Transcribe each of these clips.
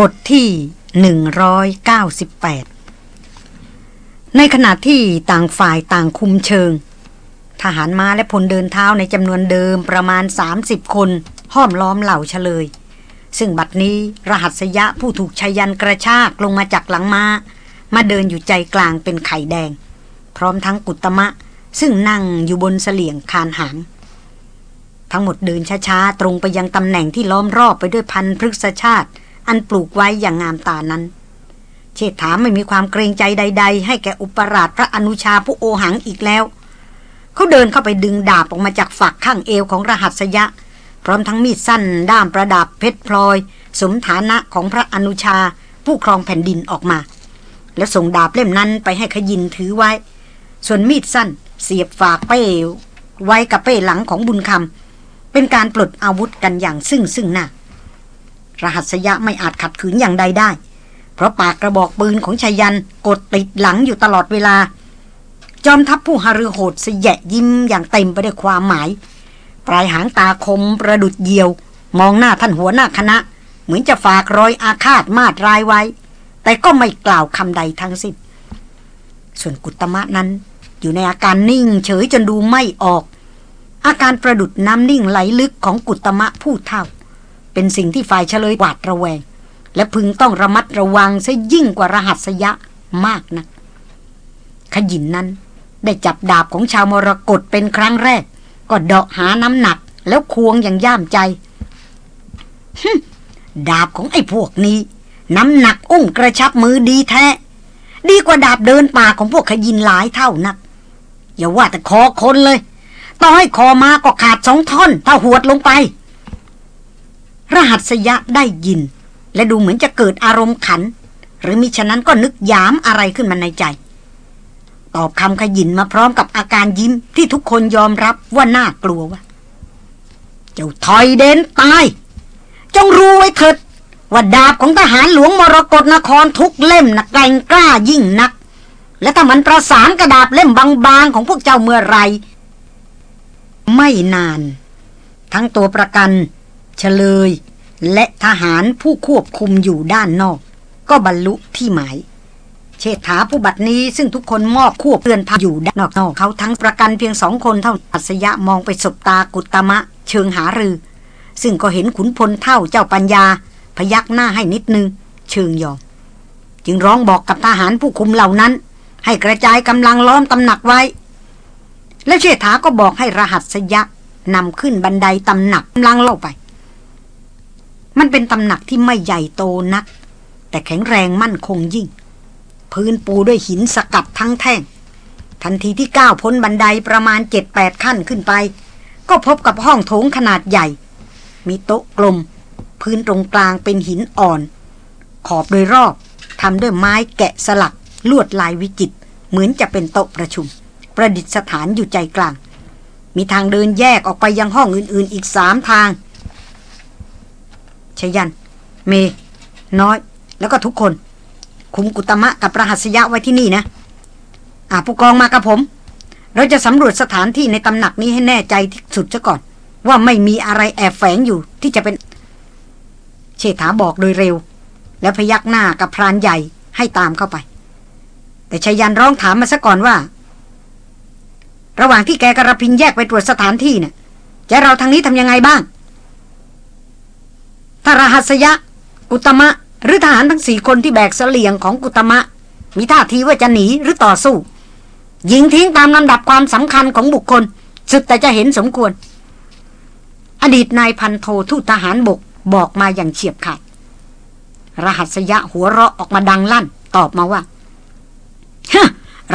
บทที่ 198 ในขณะที่ต่างฝ่ายต่างคุมเชิง ทหารม้าและพลเดินเท้าในจำนวนเดิมประมาณ 30 คนห้อมล้อมเหล่าเฉลย ซึ่งบัดนี้รหัสยะผู้ถูกชายันกระชากลงมาจากหลังมา้า มาเดินอยู่ใจกลางเป็นไข่แดง พร้อมทั้งกุตมะ ซึ่งนั่งอยู่บนเสลี่ยงคานหางทั้งหมดเดินช้าๆ ตรงไปยังตำแหน่งที่ล้อมรอบไปด้วยพันพฤกษชาติ อันปลูกไว้อย่างงามตานั้น เชษฐาไม่มีความเกรงใจใด ๆ ให้แก่อุปราชพระอนุชาผู้โอหังอีกแล้ว เขาเดินเข้าไปดึงดาบออกมาจากฝักข้างเอวของรหัสยะ พร้อมทั้งมีดสั้นด้ามประดับเพชรพลอย สมฐานะของพระอนุชาผู้ครองแผ่นดินออกมา แล้วส่งดาบเล่มนั้นไปให้ขยินถือไว้ ส่วนมีดสั้นเสียบฝากเป้ไว้กับเป้หลังของบุญคำเป็นการปลดอาวุธกันอย่างซึ่งซึ่งหน้า รหัสยะไม่อาจขัดขืนอย่างใดได้ เพราะปากกระบอกปืนของชายันกดติดหลังอยู่ตลอดเวลา จอมทัพผู้หฤโหดเสยะยิ้มอย่างเต็มไปด้วยความหมาย ปลายหางตาคมประดุดเยียว มองหน้าท่านหัวหน้าคณะ เหมือนจะฝากรอยอาฆาตมาดรายไว้ แต่ก็ไม่กล่าวคำใดทั้งสิ้นส่วนกุตมะนั้น อยู่ในอาการนิ่งเฉยจนดูไม่ออก อาการประดุดน้ำนิ่งไหลลึกของกุตมะผู้เท่า เป็นสิ่งที่ฝ่ายเฉลยหวาดระแวง และพึงต้องระมัดระวังซะยิ่งกว่ารหัสยะมากนะขยินนั้น ได้จับดาบของชาวมรกตเป็นครั้งแรก ก็เดาะหาน้ำหนักแล้วควงอย่างย่ามใจดาบของไอ้พวกนี้ น้ำหนักอุ้งกระชับมือดีแท้ ดีกว่าดาบเดินป่าของพวกขยินหลายเท่านัก อย่าว่าแต่คอคนเลย ต่อให้คอมาก็ขาดสองท่อน ถ้าหวดลงไป รหัสยะได้ยิน และดูเหมือนจะเกิดอารมณ์ขัน หรือมิฉะนั้นก็นึกยามอะไรขึ้นมาในใจ ตอบคำขยินมาพร้อมกับอาการยิ้มที่ทุกคนยอมรับว่าน่ากลัวว่า เจ้าถอยเดนตาย จงรู้ไว้เถิดว่าดาบของทหารหลวงมรกรนครทุกเล่มนักแกงกล้ายิ่งนัก และถ้ามันประสานกระดาบเล่มบางๆของพวกเจ้าเมื่อไร ไม่นาน ทั้งตัวประกัน เฉลย และทหารผู้ควบคุมอยู่ด้านนอก ก็บรรลุที่หมาย เชษฐาผู้บัดนี้ซึ่งทุกคนมอบควบเตือนพาอยู่ด้านนอกเขาทั้งประกันเพียงสองคนเท่าอัศยะมองไปสบตากุตมะ เชิงหารือ ซึ่งก็เห็นขุนพลเท่าเจ้าปัญญา พยักหน้าให้นิดนึง เชิงยอมจึงร้องบอกกับทหารผู้คุมเหล่านั้น ให้กระจายกำลังล้อมตำหนักไว้ และเชษฐาก็บอกให้รหัสยะนำขึ้นบันไดตำหนักกำลังเล่าไป มันเป็นตำหนักที่ไม่ใหญ่โตนัก แต่แข็งแรงมั่นคงยิ่ง พื้นปูด้วยหินสกัดทั้งแท่ง ทันทีที่ก้าวพ้นบันไดประมาณเจ็ดแปดขั้นขึ้นไป ก็พบกับห้องโถงขนาดใหญ่ มีโต๊ะกลม พื้นตรงกลางเป็นหินอ่อน ขอบโดยรอบทำด้วยไม้แกะสลัก ลวดลายวิจิต เหมือนจะเป็นโต๊ะประชุม ประดิษฐานอยู่ใจกลาง มีทางเดินแยกออกไปยังห้องอื่นๆอีกสามทาง ชยัน เม น้อย แล้วก็ทุกคน คุมกุตมะกับประหัสยะไว้ที่นี่นะ อ่าผู้กองมากับผม เราจะสำรวจสถานที่ในตำหนักนี้ให้แน่ใจที่สุดซะก่อน ว่าไม่มีอะไรแอบแฝงอยู่ที่จะเป็น เชษฐาบอกโดยเร็ว แล้วพยักหน้ากับพรานใหญ่ให้ตามเข้าไป แต่ชายันร้องถามมาซะก่อนว่า ระหว่างที่แกกระพินแยกไปตรวจสถานที่เนะ่ยจะเราทางนี้ทำยังไงบ้าง ถ้ารหัสยะกุตมะ หรือทหารทั้งสี่คนที่แบกเสลียงของกุตมะ มีท่าทีว่าจะหนีหรือต่อสู้ ยิงทิ้งตามลำดับความสำคัญของบุคคล สุดแต่จะเห็นสมควร อดีตนายพันโททูตทหารบกบอกมาอย่างเฉียบขาดรหัสยะหัวเราะออกมาดังลั่น ตอบมาว่า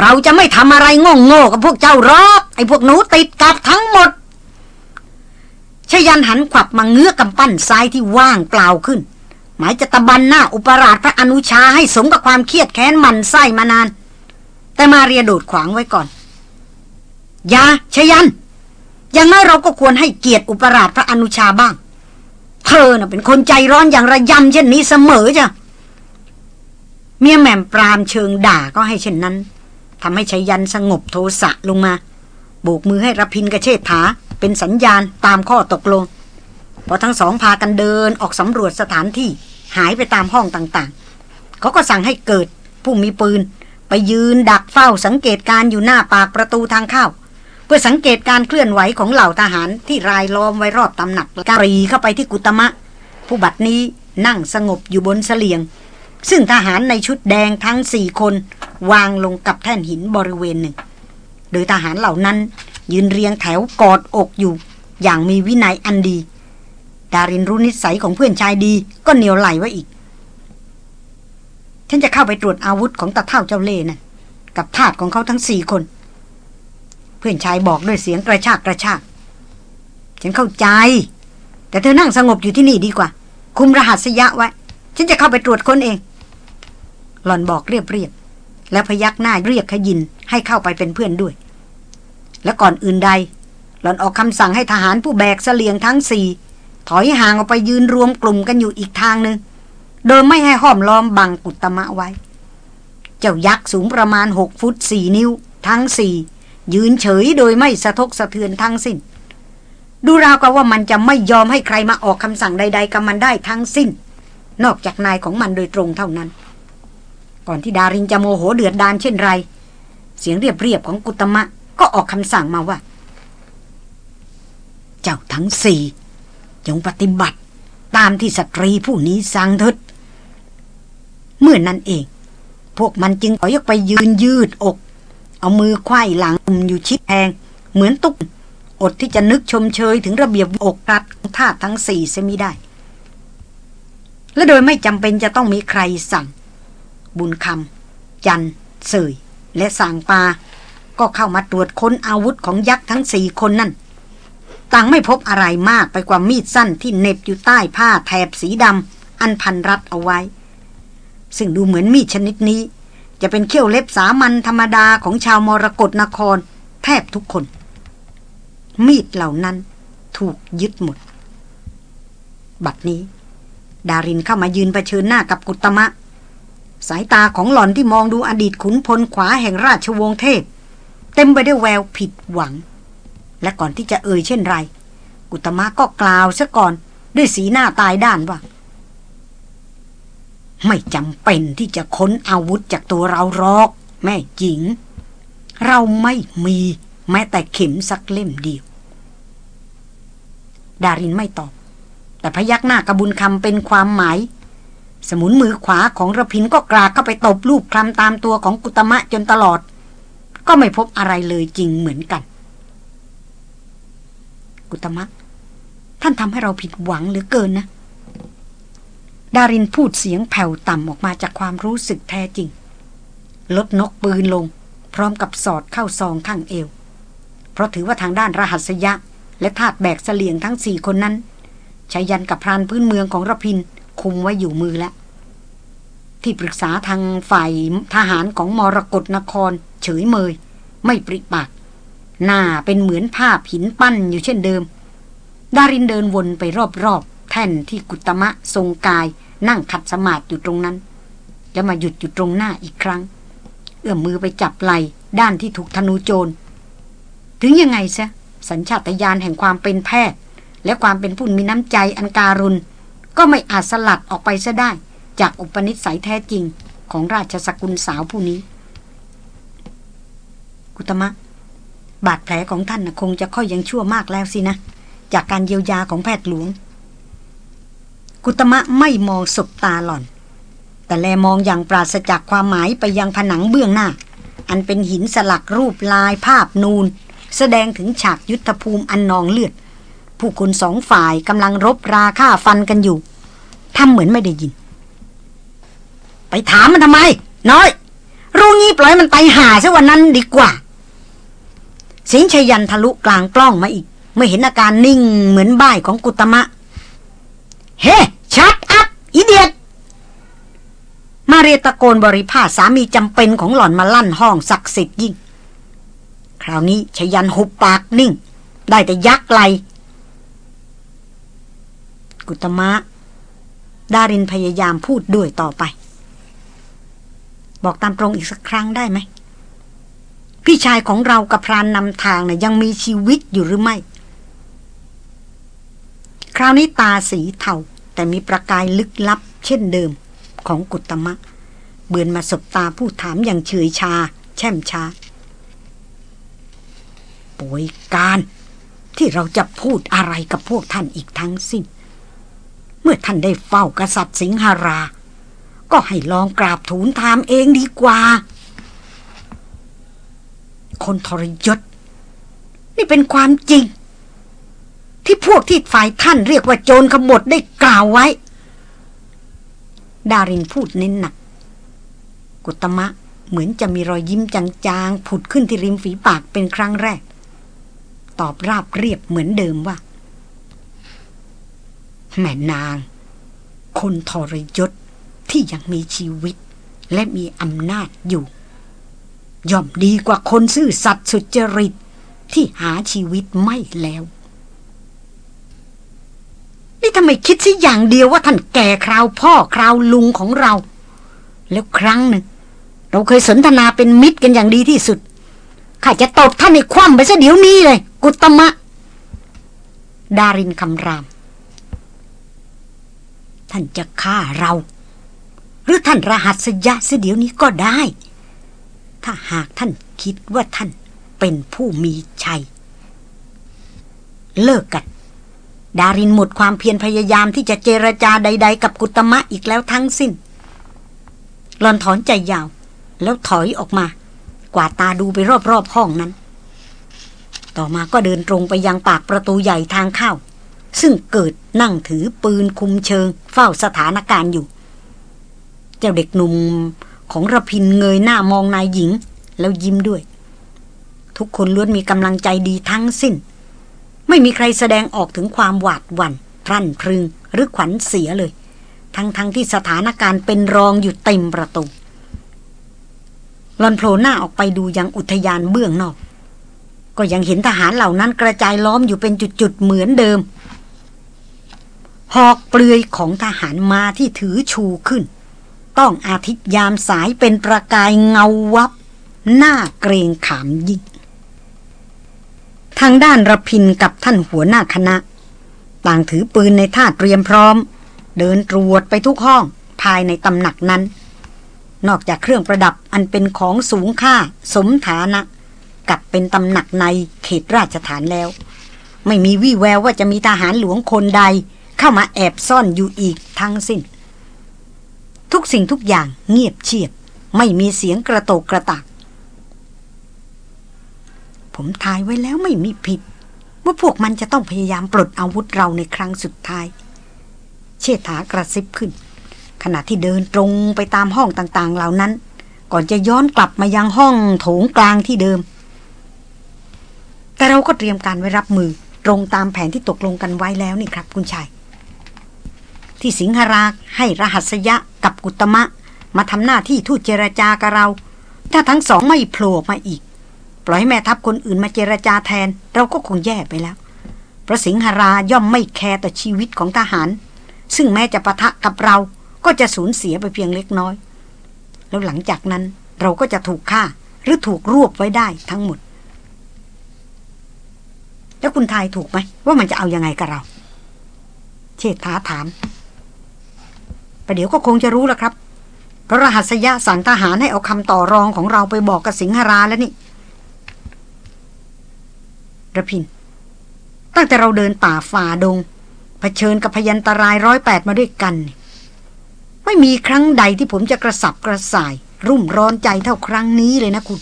เราจะไม่ทำอะไรโง่โง่กับพวกเจ้ารอกไอ้พวกหนูติดกับทั้งหมด ชยันหันขวับมาเงื้อกำปั้นซ้ายที่ว่างเปล่าขึ้น หมายจะตะบันหน้าอุปราชพระอนุชาให้สมกับความเครียดแค้นมันไส้มานาน แต่มาเรียโดดขวางไว้ก่อนอย่าชยัน อย่างน้อยเราก็ควรให้เกียรติอุปราชพระอนุชาบ้าง เธอน่ะเป็นคนใจร้อนอย่างระยำเช่นนี้เสมอจ้ะเมียแหม่มปรามเชิงด่าก็ให้เช่นนั้นทำให้ชยันสงบโทสะลงมา โบกมือให้รพินกระเชษฐา เป็นสัญญาณตามข้อตกลง พอทั้งสองพากันเดินออกสำรวจสถานที่หายไปตามห้องต่างๆ เขาก็สั่งให้เกิดผู้มีปืน ไปยืนดักเฝ้าสังเกตการอยู่หน้าปากประตูทางเข้า เพื่อสังเกตการเคลื่อนไหวของเหล่าทหารที่รายล้อมไว้รอบตำหนักการีเข้าไปที่กุตมะ ผู้บัดนี้นั่งสงบอยู่บนเสลียง ซึ่งทหารในชุดแดงทั้งสี่คน วางลงกับแท่นหินบริเวณหนึ่ง โดยทหารเหล่านั้น ยืนเรียงแถวกอดอกอยู่ อย่างมีวินัยอันดี ดารินรู้นิสัยของเพื่อนชายดีก็เหนียวไหลไว้อีก ฉันจะเข้าไปตรวจอาวุธของตาเท่าเจ้าเล่นะ่ะกับทาสของเขาทั้งสี่คน เพื่อนชายบอกด้วยเสียงกระชากกระชาก ฉันเข้าใจ แต่เธอนั่งสงบอยู่ที่นี่ดีกว่า คุมรหัสยะไว้ ฉันจะเข้าไปตรวจค้นเอง หล่อนบอกเรียบเรียบ แล้วพยักหน้าเรียกขยินให้เข้าไปเป็นเพื่อนด้วย และก่อนอื่นใด หล่อนออกคำสั่งให้ทหารผู้แบกเสลียงทั้งสี่ถอยห่างออกไปยืนรวมกลุ่มกันอยู่อีกทางหนึ่งโดยไม่ให้ห้อมล้อมบังกุตมะไว้ เจ้ายักษ์สูงประมาณหกฟุตสี่นิ้ว ทั้งสี่ยืนเฉยโดยไม่สะทกสะเทือนทั้งสิ้น ดูราวกับว่ามันจะไม่ยอมให้ใครมาออกคำสั่งใด ๆกับมันได้ทั้งสิ้น นอกจากนายของมันโดยตรงเท่านั้น ก่อนที่ดารินจะโมโหเดือดดานเช่นไร เสียงเรียบๆของกุตมะก็ออกคำสั่งมาว่า เจ้าทั้งสี่จงปฏิบัติ ตามที่สตรีผู้นี้สั่งเถิดเมื่อนนั้นเอง พวกมันจึงขอยกไปยืนยืดอก เอามือควยหลังอยู่ชิดแพง เหมือนตุ๊กอดที่จะนึกชมเชยถึงระเบียบอกรัดของทาทั้งสี่เสียมิได้ และโดยไม่จำเป็นจะต้องมีใครสั่ง บุญคำจันเสยและสางปา ก็เข้ามาตรวจค้นอาวุธของยักษ์ทั้งสี่คนนั่น ต่างไม่พบอะไรมากไปกว่ามีดสั้นที่เน็บอยู่ใต้ผ้าแถบสีดำอันพันรัดเอาไว้ ซึ่งดูเหมือนมีดชนิดนี้ จะเป็นเขี้ยวเล็บสามัญธรรมดาของชาวมรกรนคร แทบทุกคน มีดเหล่านั้นถูกยึดหมด บัดนี้ ดารินเข้ามายืนเผชิญหน้ากับกุตมะ สายตาของหล่อนที่มองดูอดีตขุนพลขวาแห่งราชวงศ์เทพ เต็มไปด้วยแววผิดหวัง และก่อนที่จะเอ่ยเช่นไร กุตมะก็กล่าวซะก่อนด้วยสีหน้าตายด้านว่า ไม่จำเป็นที่จะค้นอาวุธจากตัวเราหรอก แม่หญิง เราไม่มีแม้แต่เข็มสักเล่มเดียว ดารินไม่ตอบ แต่พยักหน้ากระบุญคำเป็นความหมาย สมุนมือขวาของระพินก็กราดเข้าไปตบลูกคลำตามตัวของกุตมะจนตลอด ก็ไม่พบอะไรเลยจริงเหมือนกัน กุตมะ ท่านทำให้เราผิดหวังเหลือเกินนะ ดารินพูดเสียงแผ่วต่ำออกมาจากความรู้สึกแท้จริง ลดนกปืนลง พร้อมกับสอดเข้าซองข้างเอว เพราะถือว่าทางด้านรหัสยะ และทาดแบกเสลียงทั้งสี่คนนั้นชายันกับพรานพื้นเมืองของระพิน คุมไว้อยู่มือแล้ว ที่ปรึกษาทางฝ่ายทหารของมรกรนคร เฉยเมย ไม่ปริปาก หน้าเป็นเหมือนภาพหินปั้นอยู่เช่นเดิม ดารินเดินวนไปรอบๆ แท่นที่กุตมะทรงกาย นั่งขัดสมาธิอยู่ตรงนั้น แล้วมาหยุดอยู่ตรงหน้าอีกครั้ง เอื้อมมือไปจับไหล่ด้านที่ถูกธนูโจร ถึงยังไงซะสัญชาตญาณแห่งความเป็นแพทย์ และความเป็นผู้มีน้ำใจอันการุณ ก็ไม่อาจสลัดออกไปซะได้ จากอุปนิสัยแท้จริงของราชสกุลสาวผู้นี้ กุตมะ บาดแผลของท่านคงจะค่อยยังชั่วมากแล้วสินะ จากการเยียวยาของแพทย์หลวง กุตมะไม่มองสบตาหล่อน แต่แลมองอย่างปราศจากความหมายไปยังผนังเบื้องหน้า อันเป็นหินสลักรูปลายภาพนูน แสดงถึงฉากยุทธภูมิอันนองเลือด ผู้คนสองฝ่ายกำลังรบราฆ่าฟันกันอยู่ทำเหมือนไม่ได้ยิน ไปถามมันทำไม น้อย รู้งี้ปล่อยมันไปหาซะวันนั้นดีกว่าสิงชยันทะลุกลางกล้องมาอีก เมื่อเห็นอาการนิ่งเหมือนบ่ายของกุตมะ เฮ้ชัดอัพอีเดียตมาเรียตะโกนบริพาสามีจำเป็นของหล่อนมาลั่นห้องศักดิ์สิทธิ์ยิ่ง คราวนี้ชยันหุบปากนิ่ง ได้แต่ยักไหล กุตมะ ดารินพยายามพูดด้วยต่อไป บอกตามตรงอีกสักครั้งได้ไหม พี่ชายของเรากับพรานนำทางนะ่ยยังมีชีวิตอยู่หรือไม่ คราวนี้ตาสีเทาแต่มีประกายลึกลับ เช่นเดิมของกุตมะ เบือนมาสบตาผู้ถามอย่างเฉยชา แช่มช้าป่วยการที่เราจะพูดอะไรกับพวกท่านอีกทั้งสิ้น มื่อท่านได้เฝ้ากษัตริย์สิงหารา ก็ให้ลองกราบทูลถามเองดีกว่า คนทรยศ นี่เป็นความจริง ที่พวกที่ฝ่ายท่านเรียกว่าโจรขบฏได้กล่าวไว้ ดารินพูดเน้นหนัก กุตมะเหมือนจะมีรอยยิ้มจางๆ ผุดขึ้นที่ริมฝีปากเป็นครั้งแรก ตอบราบเรียบเหมือนเดิมว่า แม่นาง คนทรยศที่ยังมีชีวิตและมีอำนาจอยู่ ย่อมดีกว่าคนซื่อสัตย์สุจริตที่หาชีวิตไม่แล้ว นี่ทำไมคิดสิอย่างเดียวว่าท่านแก่คราวพ่อคราวลุงของเรา แล้วครั้งหนึ่ง เราเคยสนทนาเป็นมิตรกันอย่างดีที่สุด ข้าจะตบท่านในคว่ำไปซะเดี๋ยวนี้เลย กุตมะ ดารินคำราม ท่านจะฆ่าเรา หรือท่านรหัสยะเสียเดี๋ยวนี้ก็ได้ ถ้าหากท่านคิดว่าท่านเป็นผู้มีชัย เลิกกัน ดารินหมดความเพียรพยายามที่จะเจรจาใด ๆ กับกุตมะอีกแล้วทั้งสิ้นหลอนถอนใจยาว แล้วถอยออกมา กวาดตาดูไปรอบๆห้องนั้น ต่อมาก็เดินตรงไปยังปากประตูใหญ่ทางเข้า ซึ่งเกิดนั่งถือปืนคุมเชิง เฝ้าสถานการณ์อยู่ เจ้าเด็กหนุ่มของระพินเงยหน้ามองนายหญิง แล้วยิ้มด้วย ทุกคนล้วนมีกำลังใจดีทั้งสิ้น ไม่มีใครแสดงออกถึงความหวาดหวัน่นรั่นพรึงหรือขวัญเสียเลย ทั้งๆทที่สถานการณ์เป็นรองอยู่เต็มประตูลอนโผล่หน้าออกไปดูยังอุทยานเบื้องนอก ก็ยังเห็นทหารเหล่านั้นกระจายล้อมอยู่เป็นจุดๆเหมือนเดิม หอกเปลือยของทหารมาที่ถือชูขึ้น ต้องอาทิตยามสายเป็นประกายเงาวับ หน้าเกรงขามยิ่งทางด้านระพินกับท่านหัวหน้าคณะ ต่างถือปืนในท่าเตรียมพร้อม เดินตรวจไปทุกห้องภายในตำหนักนั้น นอกจากเครื่องประดับอันเป็นของสูงค่าสมฐานะ กับเป็นตำหนักในเขตราชฐานแล้ว ไม่มีวี่แววว่าจะมีทหารหลวงคนใด เข้ามาแอบซ่อนอยู่อีกทั้งสิ้น ทุกสิ่งทุกอย่างเงียบเชียบ ไม่มีเสียงกระโตกกระตากผมทายไว้แล้วไม่มีผิด ว่าพวกมันจะต้องพยายามปลดอาวุธเราในครั้งสุดท้าย เชษฐากระซิบขึ้น ขณะที่เดินตรงไปตามห้องต่างๆ เหล่านั้น ก่อนจะย้อนกลับมายังห้องโถงกลางที่เดิม แต่เราก็เตรียมการไว้รับมือตรงตามแผนที่ตกลงกันไว้แล้วนี่ครับคุณชาย ที่สิงหราให้รหัสยะกับกุตมะ มาทำหน้าที่ทูตเจรจากับเรา ถ้าทั้งสองไม่โผล่มาอีก ปล่อยให้แม่ทัพคนอื่นมาเจรจาแทน เราก็คงแย่ไปแล้วพระสิงหราย่อมไม่แคร์ต่อชีวิตของทหาร ซึ่งแม้จะปะทะกับเราก็จะสูญเสียไปเพียงเล็กน้อย แล้วหลังจากนั้นเราก็จะถูกฆ่าหรือถูกรวบไว้ได้ทั้งหมด แล้วคุณทายถูกไหมว่ามันจะเอายังไงกับเรา เชษฐาถาม ประเดี๋ยวก็คงจะรู้แล้วครับเพราะรหัสยะสั่งทหารให้เอาคำต่อรองของเราไปบอกกับสิงหราแล้วนี่ระพิน ตั้งแต่เราเดินป่าฝ่าดงเผชิญกับพยันตรายร้อยแปดมาด้วยกัน ไม่มีครั้งใดที่ผมจะกระสับกระส่าย รุ่มร้อนใจเท่าครั้งนี้เลยนะคุณ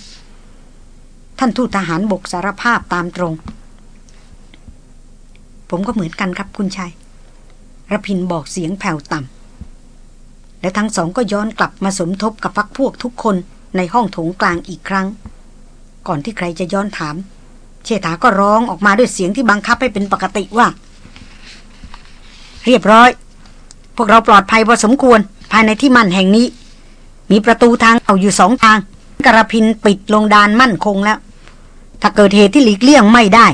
ท่านทูตทหารบกสารภาพตามตรง ผมก็เหมือนกันครับคุณชายระพินบอกเสียงแผ่วต่ำ และทั้งสองก็ย้อนกลับมาสมทบกับพักพวกทุกคนในห้องโถงกลางอีกครั้ง ก่อนที่ใครจะย้อนถาม เชษฐาก็ร้องออกมาด้วยเสียงที่บังคับให้เป็นปกติว่า เรียบร้อย พวกเราปลอดภัยพอสมควรภายในที่มั่นแห่งนี้ มีประตูทางเอาอยู่สองทางกระพินปิดลงดานมั่นคงแล้ว ถ้าเกิดเหตุที่หลีกเลี่ยงไม่ได้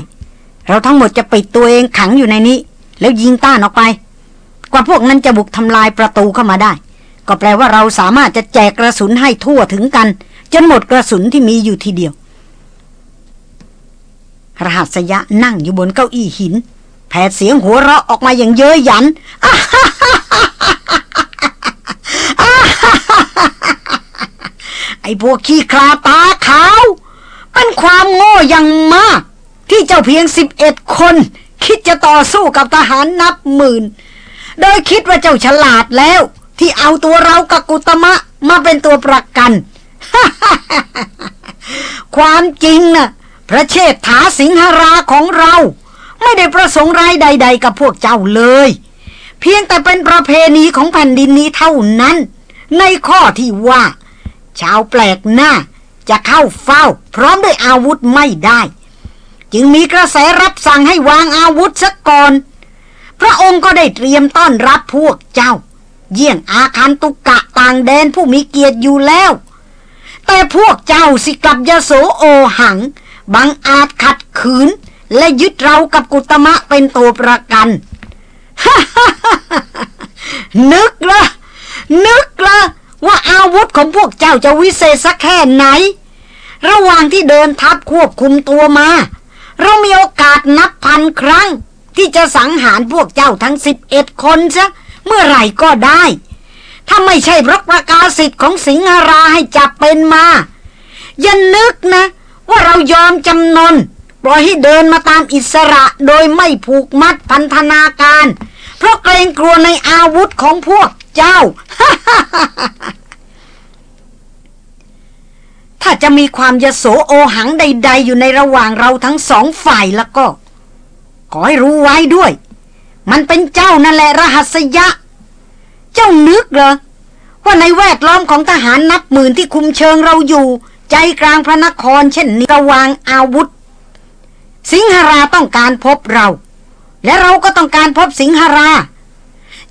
เราทั้งหมดจะปิดตัวเองขังอยู่ในนี้ แล้วยิงต้านออกไป กว่าพวกนั้นจะบุกทำลายประตูเข้ามาได้ ก็แปลว่าเราสามารถจะแจกกระสุนให้ทั่วถึงกัน จนหมดกระสุนที่มีอยู่ทีเดียว รหัสยะนั่งอยู่บนเก้าอี้หิน แผดเสียงหัวเราะออกมาอย่างเย้ยหยันไอ้พวกขี้คลาตาขาว มันความโง่อย่างมาก ที่เจ้าเพียงสิบเอ็ดคน คิดจะต่อสู้กับทหารนับหมื่น โดยคิดว่าเจ้าฉลาดแล้ว ที่เอาตัวเรากับกุตมะมาเป็นตัวประกัน ความจริงนะ่ะ พระเชษฐาสิงหราของเรา ไม่ได้ประสงค์ร้ายใด ๆ กับพวกเจ้าเลย เพียงแต่เป็นประเพณีของแผ่นดินนี้เท่านั้น ในข้อที่ว่า ชาวแปลกหน้าจะเข้าเฝ้า พร้อมด้วยอาวุธไม่ได้ จึงมีกระแสรับสั่งให้วางอาวุธซะก่อน พระองค์ก็ได้เตรียมต้อนรับพวกเจ้า เยี่ยงอาคารตุกกะต่างแดนผู้มีเกียรติอยู่แล้ว แต่พวกเจ้าสิกลับยโสโอหัง บังอาจขัดขืน และยึดเรากับกุตมะเป็นตัวประกันนึกละนึกละว่าอาวุธของพวกเจ้าจะวิเศษสักแค่ไหน ระหว่างที่เดินทัพควบคุมตัวมา เรามีโอกาสนับพันครั้ง ที่จะสังหารพวกเจ้าทั้งสิบเอ็ดคนซะ เมื่อไหร่ก็ได้ ถ้าไม่ใช่พระประกาศสิทธิ์ของสิงหราให้จับเป็นมาอย่านึกนะ ว่าเรายอมจำนนปล่อยให้เดินมาตามอิสระโดยไม่ผูกมัดพันธนาการ เพราะเกรงกลัวในอาวุธของพวกเจ้า ถ้าจะมีความยโสโอหังใด ๆ อยู่ในระหว่างเราทั้งสองฝ่ายแล้วก็ ขอให้รู้ไว้ด้วย มันเป็นเจ้านั่นแหละรหัสยะ เจ้านึกเหรอ ว่าในแวดล้อมของทหารนับหมื่นที่คุมเชิงเราอยู่ ใจกลางพระนครเช่นนี้ระวางอาวุธ สิงหราต้องการพบเรา และเราก็ต้องการพบสิงหรา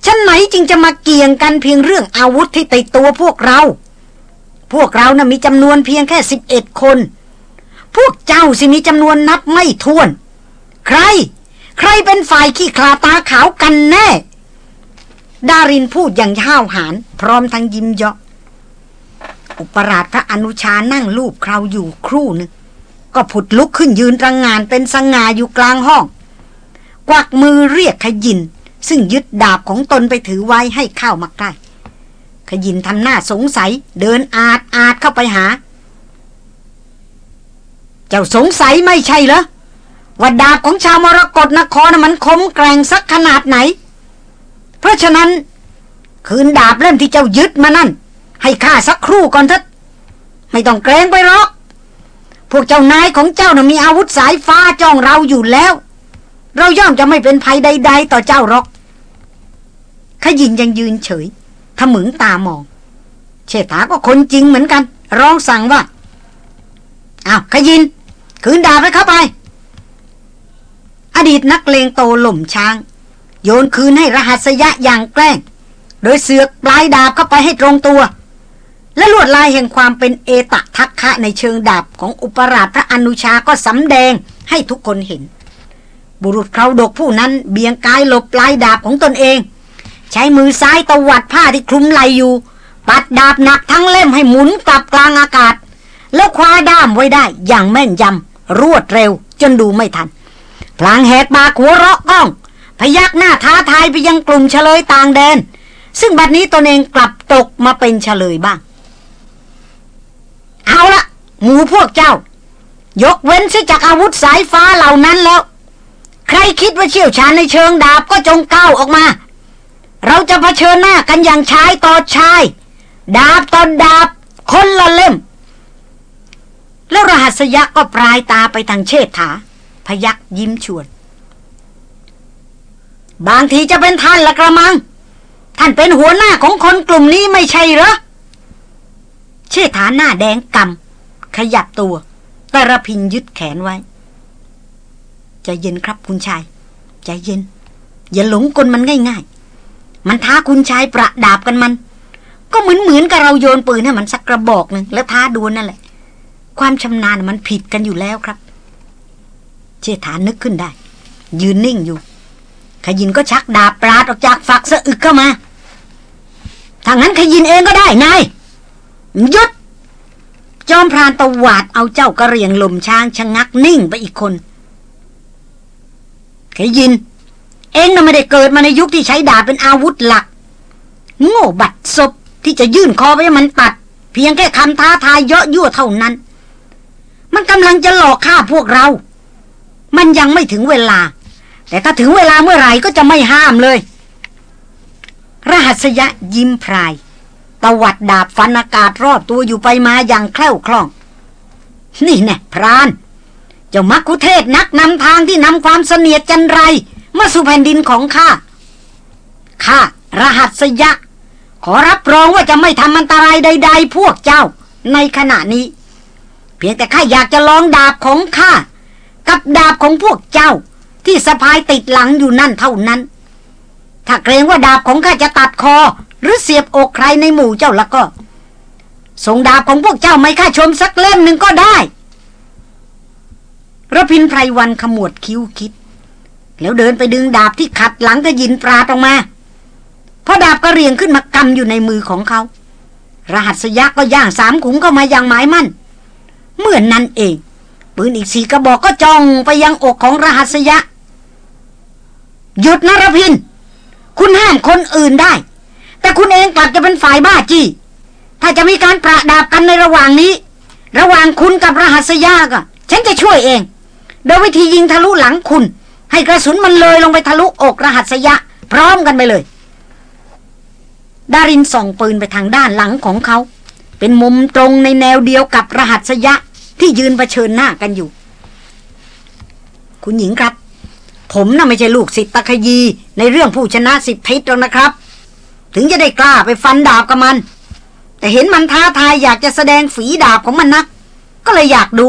ฉันไหนจึงจะมาเกี่ยงกันเพียงเรื่องอาวุธที่ติดตัวพวกเรา พวกเรานะ่ะมีจำนวนเพียงแค่สิบเอ็ดคน พวกเจ้าสิมีจำนวนนับไม่ถ้วน ใคร ใครเป็นฝ่ายขี้คลาตาขาวกันแน่ ดารินพูดอย่างห้าวหาญพร้อมทั้งยิ้มเยาะ อุปราชพระอนุชานั่งลูบคราวอยู่ครู่หนึ่ง ก็ผุดลุกขึ้นยืนรังงานเป็นสง่าอยู่กลางห้อง กวักมือเรียกขยิน ซึ่งยึดดาบของตนไปถือไว้ให้เข้ามาใกล้ขยินทำหน้าสงสัย เดินอาดอาดเข้าไปหา เจ้าสงสัยไม่ใช่เหรอ ว่าดาบของชาวมรกรนครมันคมแกร่งสักขนาดไหน เพราะฉะนั้น คืนดาบเล่มที่เจ้ายึดมานั่น ให้ข้าสักครู่ก่อนเถอะไม่ต้องเกรงไปหรอก พวกเจ้านายของเจ้านะ่ะมีอาวุธสายฟ้าจ้องเราอยู่แล้ว เราย่อมจะไม่เป็นภัยใด ๆ ต่อเจ้าหรอกขยินยังยืนเฉยทะมึงตามอง เชษฐาก็คนจริงเหมือนกัน ร้องสั่งว่าอ้าวขยิน คืนดาบไปเข้าไป ดีตนักเลงโตหล่มช้าง โยนคืนให้รหัสยะอย่างแกล้ง โดยเสือกปลายดาบเข้าไปให้ตรงตัว และลวดลายแห่งความเป็นเอตะทักคะในเชิงดาบของอุปราชพระอนุชาก็สำแดงให้ทุกคนเห็น บุรุษเคราดกผู้นั้นเบียงกายหลบปลายดาบของตนเอง ใช้มือซ้ายตวัดผ้าที่คลุมไหลอยู่ ปัดดาบหนักทั้งเล่มให้หมุนกลับกลางอากาศ แล้วคว้าด้ามไว้ได้อย่างแม่นยำรวดเร็วจนดูไม่ทัน พลางแหกปากหัวเราะก้อง พยักหน้าท้าทายไปยังกลุ่มเฉลยต่างแดน ซึ่งบัดนี้ตนเองกลับตกมาเป็นเฉลยบ้าง เอาละหมูพวกเจ้า ยกเว้นซจากอาวุธสายฟ้าเหล่านั้นแล้ว ใครคิดว่าเชี่ยวชาญในเชิงดาบก็จงก้าวออกมา เราจะเผชิญหน้ากันอย่างชายต่อชาย ดาบต่อดาบ คนละเล่ม แล้วรหัสยักษ์ก็ปลายตาไปทางเชษฐา พยักยิ้มชวน บางทีจะเป็นท่านละกระมัง ท่านเป็นหัวหน้าของคนกลุ่มนี้ไม่ใช่เหรอเชษฐาหน้าแดงกำขยับตัวแต่ระพินยึดแขนไว้ใจเย็นครับคุณชายใจเย็น อย่าหลงกลมันง่ายๆ มันท้าคุณชายประดาบกันมัน ก็เหมือนเหมือนกับเราโยนปืนให้มันสักกระบอกหนึ่งแล้วท้าดวลนั่นแหละ ความชำนาญมันผิดกันอยู่แล้วครับ เชษฐานนึกขึ้นได้ ยืนนิ่งอยู่ ขยินก็ชักดาบปราดออกจากฝักสะอึกเข้ามาถ้างนั้นขยินเองก็ได้นายยศจอมพรานตวาดเอาเจ้ากระเรียงลมช้างชะงักนิ่งไปอีกคนขยิน เองน่ะไม่ได้เกิดมาในยุคที่ใช้ดาบเป็นอาวุธหลัก โง่บัดศพที่จะยื่นคอไปให้มันตัด เพียงแค่คำท้าทายเยอะยั่วเท่านั้น มันกำลังจะหลอกฆ่าพวกเรา มันยังไม่ถึงเวลา แต่ถ้าถึงเวลาเมื่อไหร่ก็จะไม่ห้ามเลย รหัสยะยิ้มพรายตวัดดาบฟันอากาศรอบตัวอยู่ไปมาอย่างแคล่วคล่อง นี่แน่พราน เจ้ามักคุเทศนักนำทางที่นำความเสนียดจันไรมาสู่แผ่นดินของข้า ข้ารหัสยะ ขอรับรองว่าจะไม่ทำอันตรายใด ๆ พวกเจ้าในขณะนี้ เพียงแต่ข้าอยากจะลองดาบของข้า กับดาบของพวกเจ้า ที่สะพายติดหลังอยู่นั่นเท่านั้น ถ้าเกรงว่าดาบของข้าจะตัดคอ หรือเสียบอกใครในหมู่เจ้าล้วก็ ส่งดาบของพวกเจ้าไม่ข้าชมสักเล่มหนึ่งก็ได้ระพินไพรวันขมวดคิ้วคิด แล้วเดินไปดึงดาบที่ขัดหลังกระยินปราดออกมาพอดาบกระเรียงขึ้นมากำอยู่ในมือของเขา รหัสยักษ์ก็ย่างสามขุมเข้ามาอย่างหมายมั่น เมื่อนนั้นเอง ปืนอีกสี่กระบอกก็จ้องไปยังอกของรหัสยะ หยุดนะรพิน คุณห้ามคนอื่นได้ แต่คุณเองกลับจะเป็นฝ่ายบ้าจี้ถ้าจะมีการประดาบกันในระหว่างนี้ ระหว่างคุณกับรหัสยะก็ฉันจะช่วยเอง โดยวิธียิงทะลุหลังคุณ ให้กระสุนมันเลยลงไปทะลุอกรหัสยะ พร้อมกันไปเลย ดารินส่องปืนไปทางด้านหลังของเขา เป็นมุมตรงในแนวเดียวกับรหัสยะ ที่ยืนเผชิญหน้ากันอยู่ คุณหญิงครับ ผมน่ะไม่ใช่ลูกศิษย์ตะขยีในเรื่องผู้ชนะสิบทิศหรอกนะครับ ถึงจะได้กล้าไปฟันดาบกับมัน แต่เห็นมันท้าทายอยากจะแสดงฝีดาบของมันนัก ก็เลยอยากดู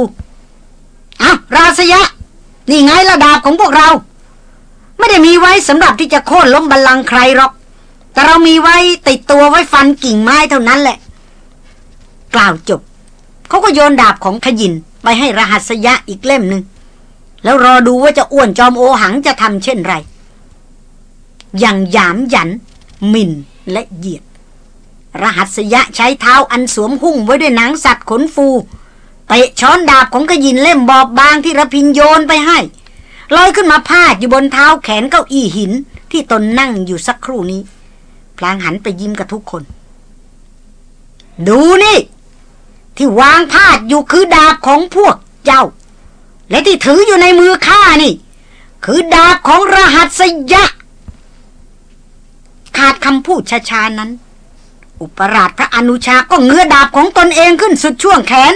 อ้าราษยะ นี่ไงระดาบของพวกเรา ไม่ได้มีไว้สำหรับที่จะโค่นล้มบัลลังก์ใครหรอก แต่เรามีไว้ติดตัวไว้ฟันกิ่งไม้เท่านั้นแหละ กล่าวจบ เขาก็โยนดาบของขยินไปให้รหัสยะอีกเล่มหนึ่งแล้วรอดูว่าจะอ้วนจอมโอหังจะทำเช่นไร อย่างหยามหยันหมิ่นและเหยียด รหัสยะใช้เท้าอันสวมหุ้มไว้ด้วยหนังสัตว์ขนฟูเตะช้อนดาบของขยินเล่มบอบบางที่ระพินโยนไปให้ลอยขึ้นมาพาดอยู่บนเท้าแขนเก้าอี้หิน ที่ตนนั่งอยู่สักครู่นี้ พลางหันไปยิ้มกับทุกคน ดูนี่ ที่วางพาดอยู่คือดาบของพวกเจ้า และที่ถืออยู่ในมือข้านี่ คือดาบของรหัสยะ ขาดคำพูดชาๆนั้น อุปราชพระอนุชาก็เงื้อดาบของตนเองขึ้นสุดช่วงแขน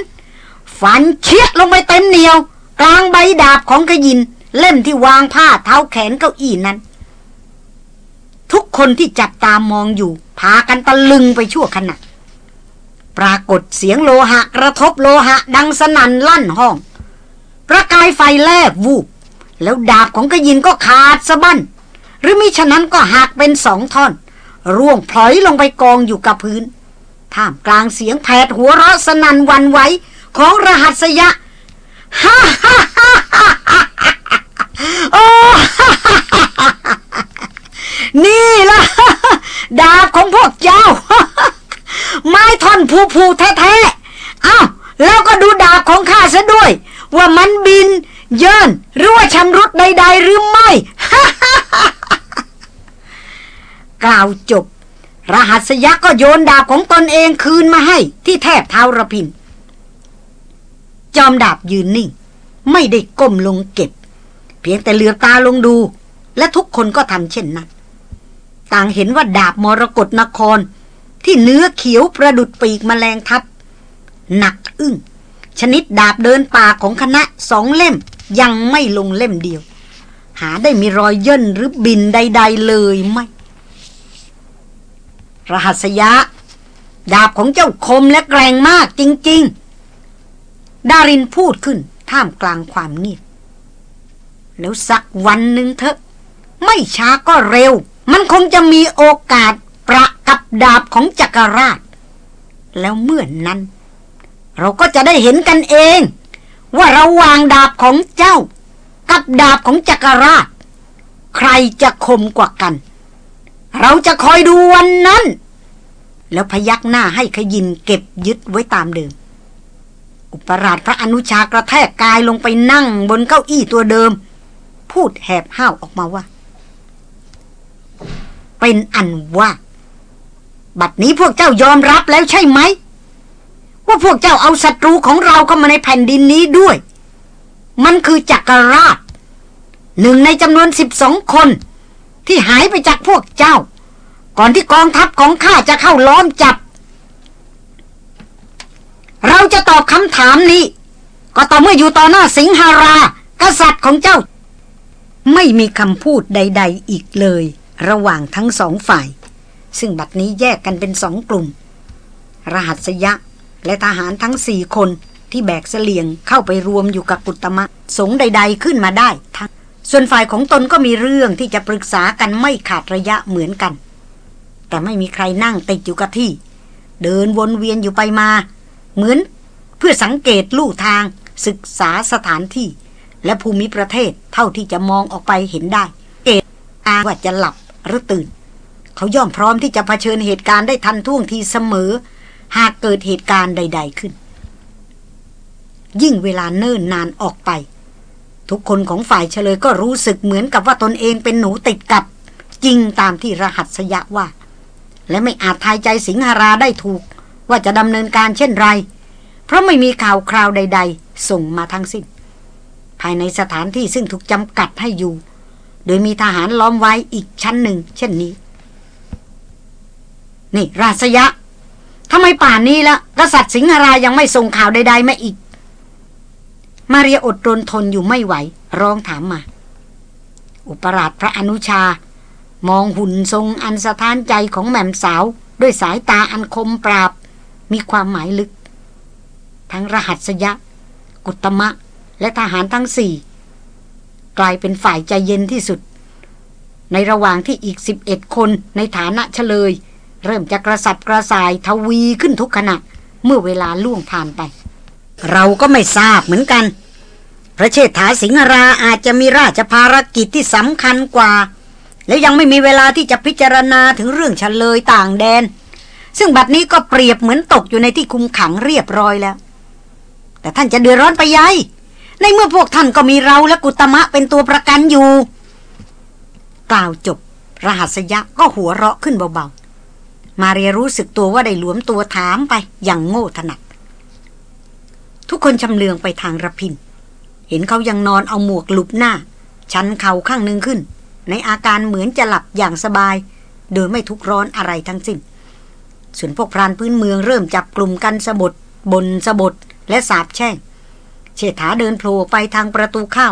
ฟันเชี่ยลงไปเต็มเหนียว กลางใบดาบของขยิน เล่มที่วางผ้าเท้าแขนเก้าอี้นั้น ทุกคนที่จับตามองอยู่ พากันตะลึงไปชั่วขณะ ปรากฏเสียงโลหะกระทบโลหะดังสนั่นลั่นห้อง ประกายไฟแลบวูบ แล้วดาบของขยินก็ขาดสะบั้น หรือมิฉะนั้นก็หักเป็นสองท่อน ร่วงพลอยลงไปกองอยู่กับพื้น ท่ามกลางเสียงแผดหัวเราะสนั่นวันไหวของรหัสยะฮ่าฮ่าฮ่าฮ่าโอ้นี่ล่ะ ดาบของพวกเจ้า ไม้ท่อนผูผูแท้ๆอ้าวแล้วก็ดูดาบของข้าซะด้วย ว่ามันบิน เยินหรือว่าชำรุดใด ๆ หรือไม่ กล่าวจบ รหัสยักษ์ก็โยนดาบของตนเองคืนมาให้ที่แทบเท้าระพิน จอมดาบยืนนิ่ง ไม่ได้ก้มลงเก็บ เพียงแต่เหลือตาลงดู และทุกคนก็ทำเช่นนั้น ต่างเห็นว่าดาบมรกรนคร ที่เนื้อเขียวประดุดปีกมแมลงทับ หนักอึ้ง ชนิดดาบเดินป่าของคณะสองเล่มยังไม่ลงเล่มเดียว หาได้มีรอยย่นหรือบินใด ๆ เลยไม่ รหัสยะ ดาบของเจ้าคมและแกร่งมากจริง ๆ ดารินพูดขึ้นท่ามกลางความเงียบแล้วสักวันหนึ่งเถอะ ไม่ช้าก็เร็ว มันคงจะมีโอกาส ประกับดาบของจักรราช แล้วเมื่อนนั้น เราก็จะได้เห็นกันเอง ว่าเราวางดาบของเจ้า กับดาบของจักรราช ใครจะคมกว่ากัน เราจะคอยดูวันนั้น แล้วพยักหน้าให้ขยินเก็บยึดไว้ตามเดิม อุปราชพระอนุชากระแทกกายลงไปนั่งบนเก้าอี้ตัวเดิม พูดแหบห้าวออกมาว่าเป็นอันว่า บัดนี้พวกเจ้ายอมรับแล้วใช่ไหม ว่าพวกเจ้าเอาศัตรูของเราเข้ามาในแผ่นดินนี้ด้วย มันคือจักรราชหนึ่งในจำนวนสิบสองคน ที่หายไปจากพวกเจ้า ก่อนที่กองทัพของข้าจะเข้าล้อมจับ เราจะตอบคำถามนี้ ก็ต่อเมื่ออยู่ต่อหน้าสิงหารากษัตริย์ของเจ้า ไม่มีคำพูดใด ๆ อีกเลย ระหว่างทั้งสองฝ่าย ซึ่งบัดนี้แยกกันเป็นสองกลุ่ม รหัสยะและทหารทั้งสี่คนที่แบกเสลียงเข้าไปรวมอยู่กับกุตมะ สงใด ๆ ขึ้นมาได้ทั้งส่วนฝ่ายของตนก็มีเรื่องที่จะปรึกษากันไม่ขาดระยะเหมือนกัน แต่ไม่มีใครนั่งติดอยู่กับที่ เดินวนเวียนอยู่ไปมา เหมือนเพื่อสังเกตลู่ทางศึกษาสถานที่ และภูมิประเทศเท่าที่จะมองออกไปเห็นได้ เกตอาว่าจะหลับหรือตื่น เขาย่อมพร้อมที่จะเผชิญเหตุการณ์ได้ทันท่วงทีเสมอ หากเกิดเหตุการณ์ใด ๆขึ้น ยิ่งเวลาเนิ่นนานออกไป ทุกคนของฝ่ายเฉลยก็รู้สึกเหมือนกับว่าตนเองเป็นหนูติดกับ จริงตามที่รหัสยะว่า และไม่อาจทายใจสิงหาราได้ถูก ว่าจะดำเนินการเช่นไร เพราะไม่มีข่าวคราวใด ๆ ส่งมาทั้งสิ้น ภายในสถานที่ซึ่งถูกจำกัดให้อยู่ โดยมีทหารล้อมไว้อีกชั้นหนึ่ง เช่นนี้ นี่ ราษยะทำไมป่านนี้ละกษัตริย์สิงหรายังไม่ส่งข่าวใดๆมาอีก มาเรียอดรนทนอยู่ไม่ไหว ร้องถามมา อุปราชพระอนุชา มองหุ่นทรงอันสะท้านใจของแม่มสาว ด้วยสายตาอันคมปราบ มีความหมายลึก ทั้งรหัสยะ กุตมะ และทหารทั้งสี่ กลายเป็นฝ่ายใจเย็นที่สุด ในระหว่างที่อีกสิบเอ็ดคนในฐานะเฉลย เริ่มจะกระสับกระส่ายทวีขึ้นทุกขณะ เมื่อเวลาล่วงผ่านไป เราก็ไม่ทราบเหมือนกัน พระเชษฐาสิงหราอาจจะมีราชภารกิจที่สำคัญกว่า และยังไม่มีเวลาที่จะพิจารณาถึงเรื่องเฉลยต่างแดน ซึ่งบัดนี้ก็เปรียบเหมือนตกอยู่ในที่คุมขังเรียบร้อยแล้ว แต่ท่านจะเดือดร้อนไปยัยในเมื่อพวกท่านก็มีเราและกุตมะเป็นตัวประกันอยู่ กล่าวจบ รหัสยะก็หัวเราะขึ้นเบา มาเรียรู้สึกตัวว่าได้หลวมตัวถามไปอย่างโง่ถนัด ทุกคนชำเลืองไปทางระพิน เห็นเขายังนอนเอาหมวกหลุบหน้า ชันเข่าข้างหนึ่งขึ้น ในอาการเหมือนจะหลับอย่างสบาย โดยไม่ทุกร้อนอะไรทั้งสิ้น ส่วนพวกพรานพื้นเมืองเริ่มจับกลุ่มกันสะบดบนสะบดและสาบแช่ง เชษฐาเดินโผล่ไปทางประตูเข้า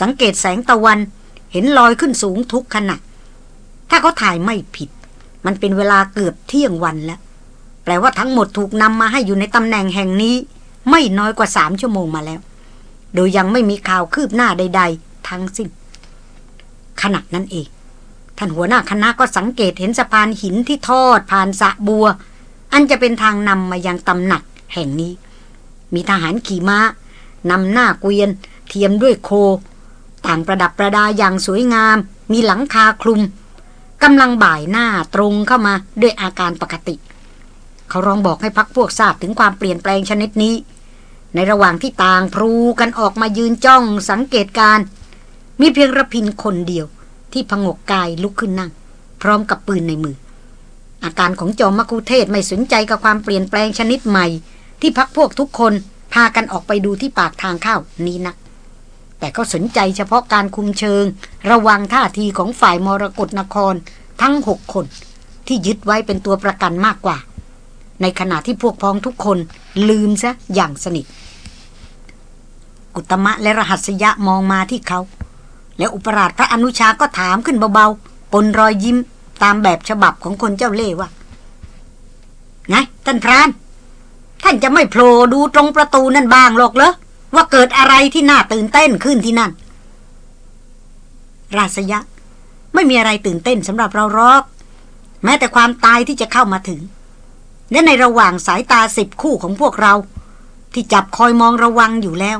สังเกตแสงตะวันเห็นลอยขึ้นสูงทุกขณะ ถ้าเขาถ่ายไม่ผิด มันเป็นเวลาเกือบเที่ยงวันแล้ว แปลว่าทั้งหมดถูกนำมาให้อยู่ในตำแหน่งแห่งนี้ ไม่น้อยกว่าสามชั่วโมงมาแล้ว โดยยังไม่มีข่าวคืบหน้าใด ๆ ทั้งสิ้นขณะนั้นเอง ท่านหัวหน้าคณะก็สังเกตเห็นสะพานหินที่ทอดผ่านสะบัว อันจะเป็นทางนำมายังตำหนักแห่งนี้ มีทหารขี่ม้านำหน้าเกวียน เทียมด้วยโค ต่างประดับประดาอย่างสวยงาม มีหลังคาคลุม กำลังบ่ายหน้าตรงเข้ามาด้วยอาการปกติ เขาร้องบอกให้พักพวกทราบถึงความเปลี่ยนแปลงชนิดนี้ ในระหว่างที่ต่างพลูกันออกมายืนจ้องสังเกตการ มีเพียงระพินคนเดียว ที่พงกกายลุกขึ้นนั่ง พร้อมกับปืนในมือ อาการของจอมมกุเทศไม่สนใจกับความเปลี่ยนแปลงชนิดใหม่ ที่พักพวกทุกคนพากันออกไปดูที่ปากทางเข้านี้นัก แต่ก็สนใจเฉพาะการคุมเชิง ระวังท่าทีของฝ่ายมรกรนครทั้งหกคน ที่ยึดไว้เป็นตัวประกันมากกว่า ในขณะที่พวกพ้องทุกคนลืมซะอย่างสนิท กุตมะและรหัสยะมองมาที่เขา และอุปราชพระอนุชาก็ถามขึ้นเบาๆ ปนรอยยิ้มตามแบบฉบับของคนเจ้าเล่ห์ว่าไงท่านพราน ท่านจะไม่โผล่ดูตรงประตูนั่นบ้างหรอกเหรอ ว่าเกิดอะไรที่น่าตื่นเต้นขึ้นที่นั่น ราษยะ ไม่มีอะไรตื่นเต้นสำหรับเราหรอก แม้แต่ความตายที่จะเข้ามาถึง และในระหว่างสายตาสิบคู่ของพวกเรา ที่จับคอยมองระวังอยู่แล้ว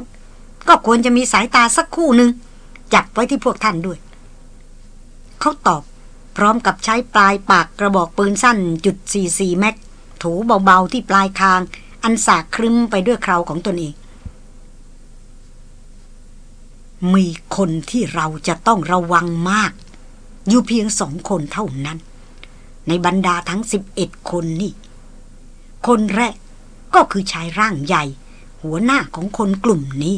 ก็ควรจะมีสายตาสักคู่หนึ่งจับไว้ที่พวกท่านด้วย เขาตอบพร้อมกับใช้ปลายปากกระบอกปืนสั้นจุด44แม็กถูเบาๆที่ปลายคาง อันสากครึ้มไปด้วยคราวของตนเอง มีคนที่เราจะต้องระวังมาก อยู่เพียงสองคนเท่านั้น ในบรรดาทั้งสิบเอ็ดคนนี่ คนแรกก็คือชายร่างใหญ่ หัวหน้าของคนกลุ่มนี้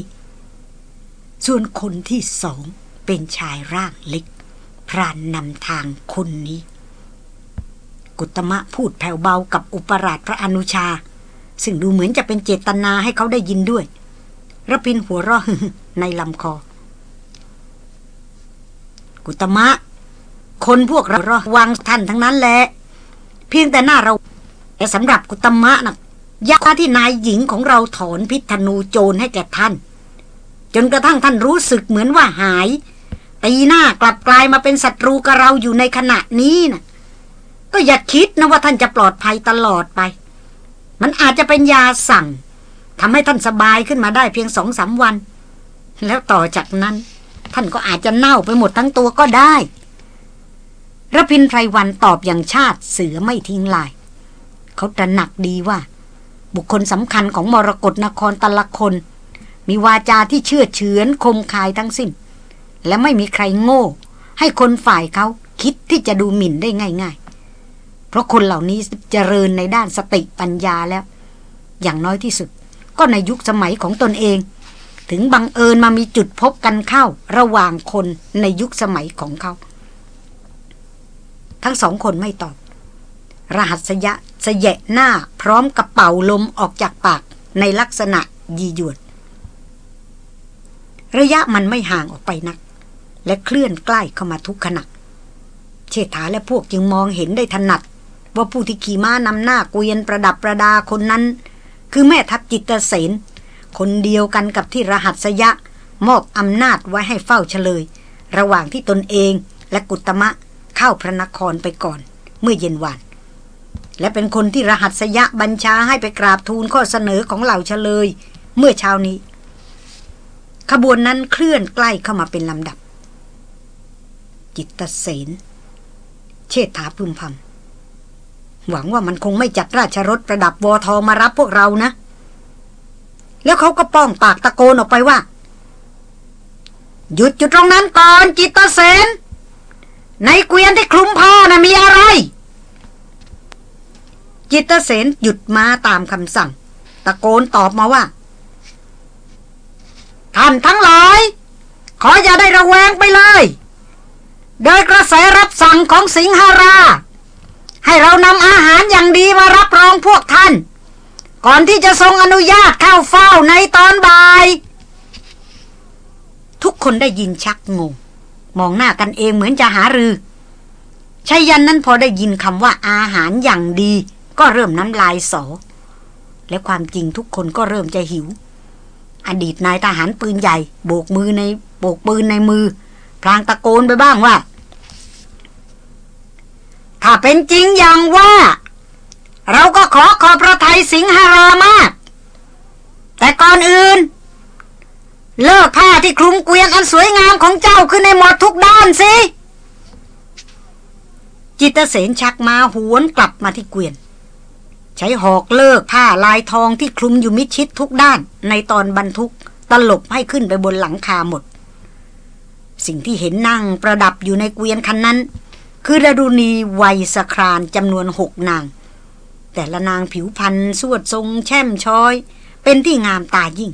ส่วนคนที่สองเป็นชายร่างเล็ก พรานนำทางคนนี้ กุตมะพูดแผ่วเบากับอุปราชพระอนุชา ซึ่งดูเหมือนจะเป็นเจตนาให้เขาได้ยินด้วยระพินหัวเราะในลำคอ กุตมะ คนพวกเราระวังท่านทั้งนั้นแหละเพียงแต่หน้าเราแต่สำหรับกุตมะนะยาที่นายหญิงของเราถอนพิษธนูโจรให้แก่ท่าน จนกระทั่งท่านรู้สึกเหมือนว่าหายตีหน้ากลับกลายมาเป็นศัตรูกับเราอยู่ในขณะนี้นะก็อย่าคิดนะว่าท่านจะปลอดภัยตลอดไป มันอาจจะเป็นยาสั่งทำให้ท่านสบายขึ้นมาได้เพียงสองสามวัน แล้วต่อจากนั้น ท่านก็อาจจะเน่าไปหมดทั้งตัวก็ได้ระพินไพรวันตอบอย่างชาติเสือไม่ทิ้งลาย เขาตระหนักดีว่า บุคคลสำคัญของมรกรนครตะละคน มีวาจาที่เชื่อเฉือนคมคายทั้งสิ้น และไม่มีใครโง่ ให้คนฝ่ายเขาคิดที่จะดูหมิ่นได้ง่าย ๆ เพราะคนเหล่านี้เจริญในด้านสติปัญญาแล้ว อย่างน้อยที่สุด ก็ในยุคสมัยของตนเอง ถึงบังเอิญมามีจุดพบกันเข้า ระหว่างคนในยุคสมัยของเขา ทั้งสองคนไม่ตอบ รหัสยะเสยะหน้าพร้อมกับเป่าลมออกจากปากในลักษณะยีหยวดระยะมันไม่ห่างออกไปนัก และเคลื่อนใกล้เข้ามาทุกขณะเชษฐาและพวกจึงมองเห็นได้ถนัด ว่าผู้ที่ขี่ม้านำหน้าเกวียนประดับประดาคนนั้น คือแม่ทัพจิตเสน คนเดียวกันกับที่รหัสยะ มอบอำนาจไว้ให้เฝ้าเฉลย ระหว่างที่ตนเองและกุตมะเข้าพระนครไปก่อน เมื่อเย็นวานและเป็นคนที่รหัสยะบัญชาให้ไปกราบทูลข้อเสนอของเหล่าเฉลย เมื่อเช้านี้ ขบวนนั้นเคลื่อนใกล้เข้ามาเป็นลำดับ จิตตเสนเชษฐาพึมพำหวังว่ามันคงไม่จัดราชรถประดับวอทอมารับพวกเรานะ แล้วเขาก็ป้องปากตะโกนออกไปว่า หยุดจุดตรงนั้นก่อนจิตเสนในเกวียนที่คลุมผ้านะ่ะมีอะไร จิตเสนหยุดมาตามคำสั่ง ตะโกนตอบมาว่า ท่านทั้งหลาย ขออย่าได้ระแวงไปเลย โดยกระแสรับสั่งของสิงหารา ให้เรานำอาหารอย่างดีมารับรองพวกท่าน ก่อนที่จะทรงอนุญาตเข้าเฝ้าในตอนบ่าย ทุกคนได้ยินชักงง มองหน้ากันเองเหมือนจะหารือชัยยันนั้นพอได้ยินคำว่าอาหารอย่างดี ก็เริ่มน้ำลายสอ และความจริงทุกคนก็เริ่มจะหิว อดีตนายทหารปืนใหญ่ โบกมือในโบกปืนในมือ พลางตะโกนไปบ้างว่า ถ้าเป็นจริงอย่างว่า เราก็ขอขอบพระทัยสิงหารามาก แต่ก่อนอื่น เลิกผ้าที่คลุมเกวียนอันสวยงามของเจ้าขึ้นในหมดทุกด้านสิ จิตเสนชักมาหวนกลับมาที่เกวียน ใช้หอกเลิกผ้าลายทองที่คลุมอยู่มิดชิดทุกด้าน ในตอนบรรทุกตลบให้ขึ้นไปบนหลังคาหมด สิ่งที่เห็นนั่งประดับอยู่ในเกวียนคันนั้น คือระดูณีวัยสครานจำนวนหกนาง แต่ละนางผิวพรรณสวดทรงแช่มช้อย เป็นที่งามตายิ่ง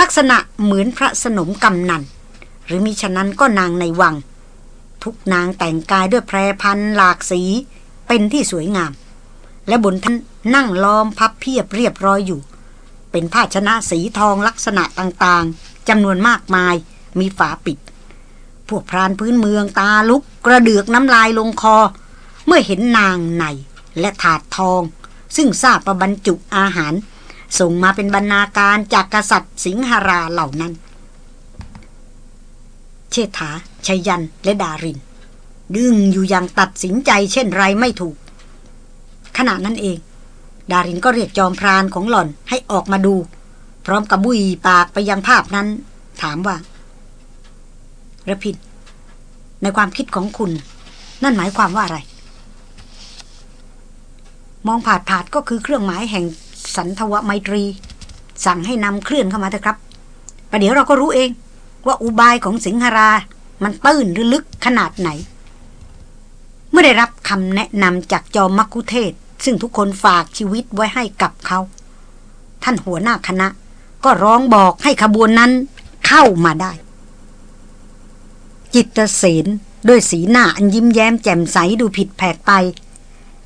ลักษณะเหมือนพระสนมกำนัน หรือมิฉะนั้นก็นางในวัง ทุกนางแต่งกายด้วยแพรพันหลากสีเป็นที่สวยงาม และบนท่านนั่งล้อมพับเพียบเรียบร้อยอยู่ เป็นภาชนะสีทองลักษณะต่างๆจำนวนมากมายมีฝาปิด พวกพรานพื้นเมืองตาลุกกระเดือกน้ำลายลงคอ เมื่อเห็นนางใน และถาดทอง ซึ่งทราบประบรรจุอาหาร ส่งมาเป็นบรรณาการจากกษัตริย์สิงหราเหล่านั้น เชษฐาชยยันและดาริน ดึงอยู่อย่างตัดสินใจเช่นไรไม่ถูก ขณะนั้นเอง ดารินก็เรียกจอมพรานของหล่อนให้ออกมาดู พร้อมกับบุยปากไปยังภาพนั้น ถามว่าระพินในความคิดของคุณ นั่นหมายความว่าอะไร มองผาดผาดก็คือเครื่องหมายแห่งสันทวไมตรี สั่งให้นำเคลื่อนเข้ามาเถอะครับประเดี๋ยวเราก็รู้เอง ว่าอุบายของสิงหรา มันตื้นหรือลึกขนาดไหน เมื่อได้รับคำแนะนำจากจอมมักคุเทศ ซึ่งทุกคนฝากชีวิตไว้ให้กับเขา ท่านหัวหน้าคณะ ก็ร้องบอกให้ขบวนนั้นเข้ามาได้ จิตเสนด้วยสีหน้าอันยิ้มแย้มแจ่มใสดูผิดแผกไป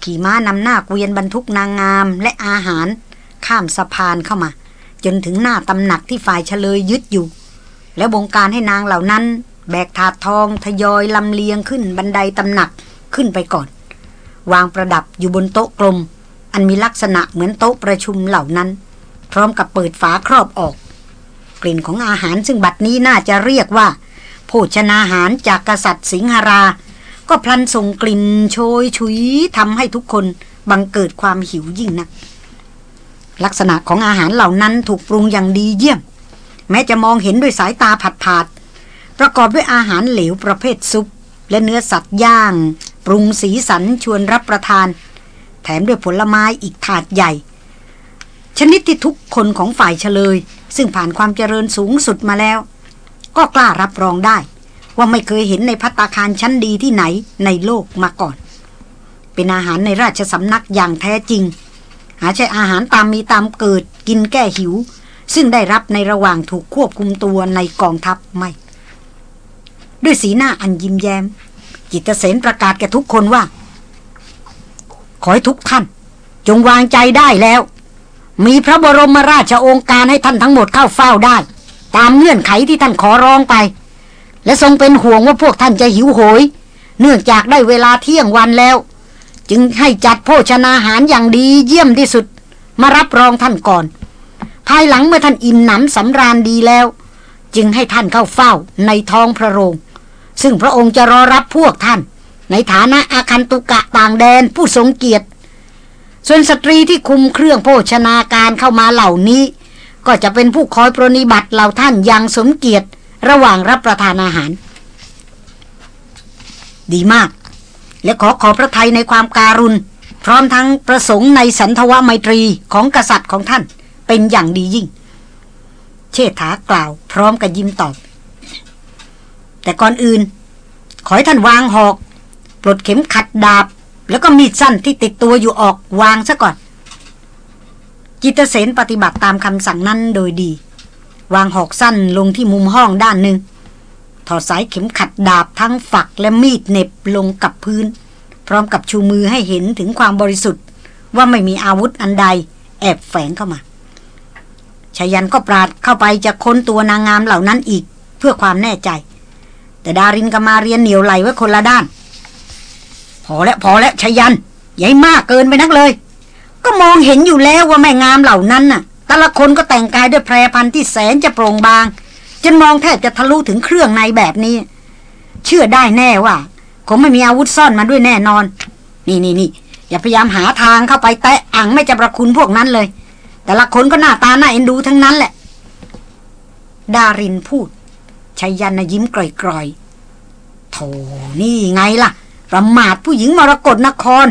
ขี่ม้านำหน้าเกวียนบรรทุกนางงามและอาหาร ข้ามสะพานเข้ามา จนถึงหน้าตำหนักที่ฝ่ายเฉลยยึดอยู่ แล้วบงการให้นางเหล่านั้น แบกถาดทองทยอยลำเลียงขึ้นบันไดตำหนักขึ้นไปก่อน วางประดับอยู่บนโต๊ะกลม อันมีลักษณะเหมือนโต๊ะประชุมเหล่านั้น พร้อมกับเปิดฝาครอบออก กลิ่นของอาหารซึ่งบัดนี้น่าจะเรียกว่า โภชนาหารจากกษัตริย์สิงหรา ก็พลันส่งกลิ่นโชยชุยทำให้ทุกคนบังเกิดความหิวยิ่งนัก ลักษณะของอาหารเหล่านั้นถูกปรุงอย่างดีเยี่ยม แม้จะมองเห็นด้วยสายตาผัดผาด ประกอบด้วยอาหารเหลวประเภทซุป และเนื้อสัตว์ย่าง ปรุงสีสันชวนรับประทาน แถมด้วยผลไม้อีกถาดใหญ่ ชนิดที่ทุกคนของฝ่ายเฉลย ซึ่งผ่านความเจริญสูงสุดมาแล้ว ก็กล้ารับรองได้ ว่าไม่เคยเห็นในพัตตาคารชั้นดีที่ไหนในโลกมาก่อน เป็นอาหารในราชสำนักอย่างแท้จริง หาใช่อาหารตามมีตามเกิดกินแก้หิว ซึ่งได้รับในระหว่างถูกควบคุมตัวในกองทัพไม่ ด้วยสีหน้าอันยิ้มแย้ม จิตเสนประกาศแก่ทุกคนว่า ขอให้ทุกท่าน จงวางใจได้แล้ว มีพระบรมราชโองการให้ท่านทั้งหมดเข้าเฝ้าได้ ตามเงื่อนไขที่ท่านขอร้องไป และทรงเป็นห่วงว่าพวกท่านจะหิวโหย เนื่องจากได้เวลาเที่ยงวันแล้ว จึงให้จัดโภชนาหารอย่างดีเยี่ยมที่สุด มารับรองท่านก่อน ภายหลังเมื่อท่านอิ่มหนำสำราญดีแล้ว จึงให้ท่านเข้าเฝ้าในท้องพระโรง ซึ่งพระองค์จะรอรับพวกท่าน ในฐานะอาคันตุกะต่างแดนผู้ทรงเกียรติ ส่วนสตรีที่คุมเครื่องโภชนาการเข้ามาเหล่านี้ ก็จะเป็นผู้คอยปรนิบัติเหล่าท่านอย่างสมเกียรติ ระหว่างรับประทานอาหาร ดีมาก และขอขอพระทัยในความการุณ พร้อมทั้งประสงค์ในสันทวไมตรีของกษัตริย์ของท่านเป็นอย่างดียิ่ง เชษฐากล่าวพร้อมกับยิ้มตอบ แต่ก่อนอื่น ขอให้ท่านวางหอก ปลดเข็มขัดดาบ แล้วก็มีดสั้นที่ติดตัวอยู่ออกวางซะก่อน จิตเสนปฏิบัติตามคำสั่งนั้นโดยดี วางหอกสั้นลงที่มุมห้องด้านหนึ่งถอดสายเข็มขัดดาบทั้งฝักและมีดเน็บลงกับพื้น พร้อมกับชูมือให้เห็นถึงความบริสุทธิ์ ว่าไม่มีอาวุธอันใด แอบแฝงเข้ามาชายันก็ปราดเข้าไปจะค้นตัวนางงามเหล่านั้นอีกเพื่อความแน่ใจ แต่ดารินกับมาเรียนเหนียวไหลไว้คนละด้าน พอแล้วพอแล้วชายันใหญ่มากเกินไปนักเลย ก็มองเห็นอยู่แล้วว่าแม่งามเหล่านั้นน่ะ แต่ละคนก็แต่งกายด้วยแพรพันที่แสนจะโปร่งบาง จนมองแทบจะทะลุถึงเครื่องในแบบนี้ เชื่อได้แน่ว่าคงไม่มีอาวุธซ่อนมาด้วยแน่นอน นี่นี่นี่อย่าพยายามหาทางเข้าไปแตะอ่างไม่จะประคุณพวกนั้นเลย แต่ละคนก็หน้าตาหน้าเอ็นดูทั้งนั้นแหละ ดารินพูดชายันนยิ้มกร่อยๆโธ่นี่ไงล่ะประมาทผู้หญิงมรกรนคร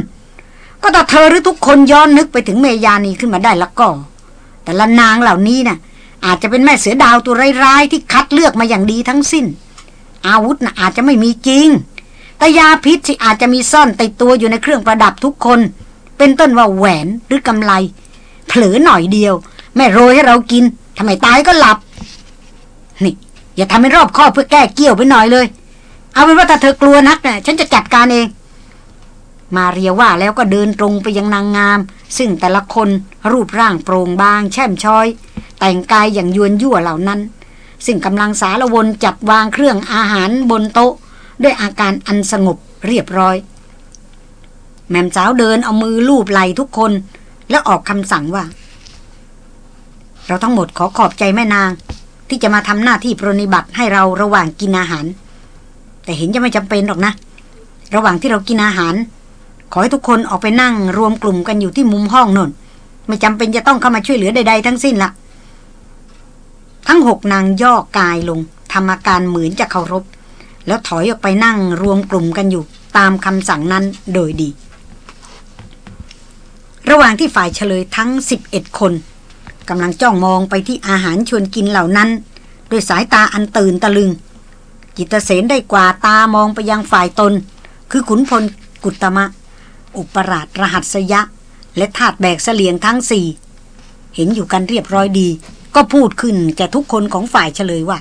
ก็ถ้าเธอหรือทุกคนย้อนนึกไปถึงเมยานีขึ้นมาได้แล้วก็ แต่ละนางเหล่านี้นะ่ะ อาจจะเป็นแม่เสือดาวตัวร้ายๆที่คัดเลือกมาอย่างดีทั้งสิ้น อาวุธนะ่ะอาจจะไม่มีจริง แต่ยาพิษที่อาจจะมีซ่อนติดตัวอยู่ในเครื่องประดับทุกคน เป็นต้นว่าแหวนหรือกำไลเผลอหน่อยเดียว แม่โรยให้เรากินทำไมตายก็หลับ นี่ อย่าทำให้รอบคอบเพื่อแก้เกี่ยวไปหน่อยเลย เอาเป็นว่าถ้าเธอกลัวนักนะ่ะฉันจะจัดการเอง มาเรียว่าแล้วก็เดินตรงไปยังนางงาม ซึ่งแต่ละคนรูปร่างโปร่งบาง แช่มช้อย แต่งกายอย่างยวนยั่วเหล่านั้น ซึ่งกำลังสารวนจัดวางเครื่องอาหารบนโต๊ะ ด้วยอาการอันสงบเรียบร้อย แม่มสาวเดินเอามือลูบไหล่ทุกคน แล้วออกคำสั่งว่า เราทั้งหมดขอขอบใจแม่นาง ที่จะมาทำหน้าที่ปรนิบัติให้เราระหว่างกินอาหาร แต่เห็นจะไม่จำเป็นหรอกนะ ระหว่างที่เรากินอาหาร ขอให้ทุกคนออกไปนั่งรวมกลุ่มกันอยู่ที่มุมห้องนนไม่จำเป็นจะต้องเข้ามาช่วยเหลือใดๆทั้งสิ้นละทั้งหกนางย่อกายลงทำอาการเหมือนจะเคารพ แล้วถอยออกไปนั่งรวมกลุ่มกันอยู่ตามคำสั่งนั้นโดยดี ระหว่างที่ฝ่ายเฉลยทั้ง 11 คนกำลังจ้องมองไปที่อาหารชวนกินเหล่านั้นด้วยสายตาอันตื่นตะลึง จิตเสนได้กว่าตามองไปยังฝ่ายตน คือขุนพลกุตมะ อุปราชรหัสยะ และธาตุแบกเสลียงทั้งสี่ เห็นอยู่กันเรียบร้อยดี ก็พูดขึ้นแก่ทุกคนของฝ่ายเฉลยว่า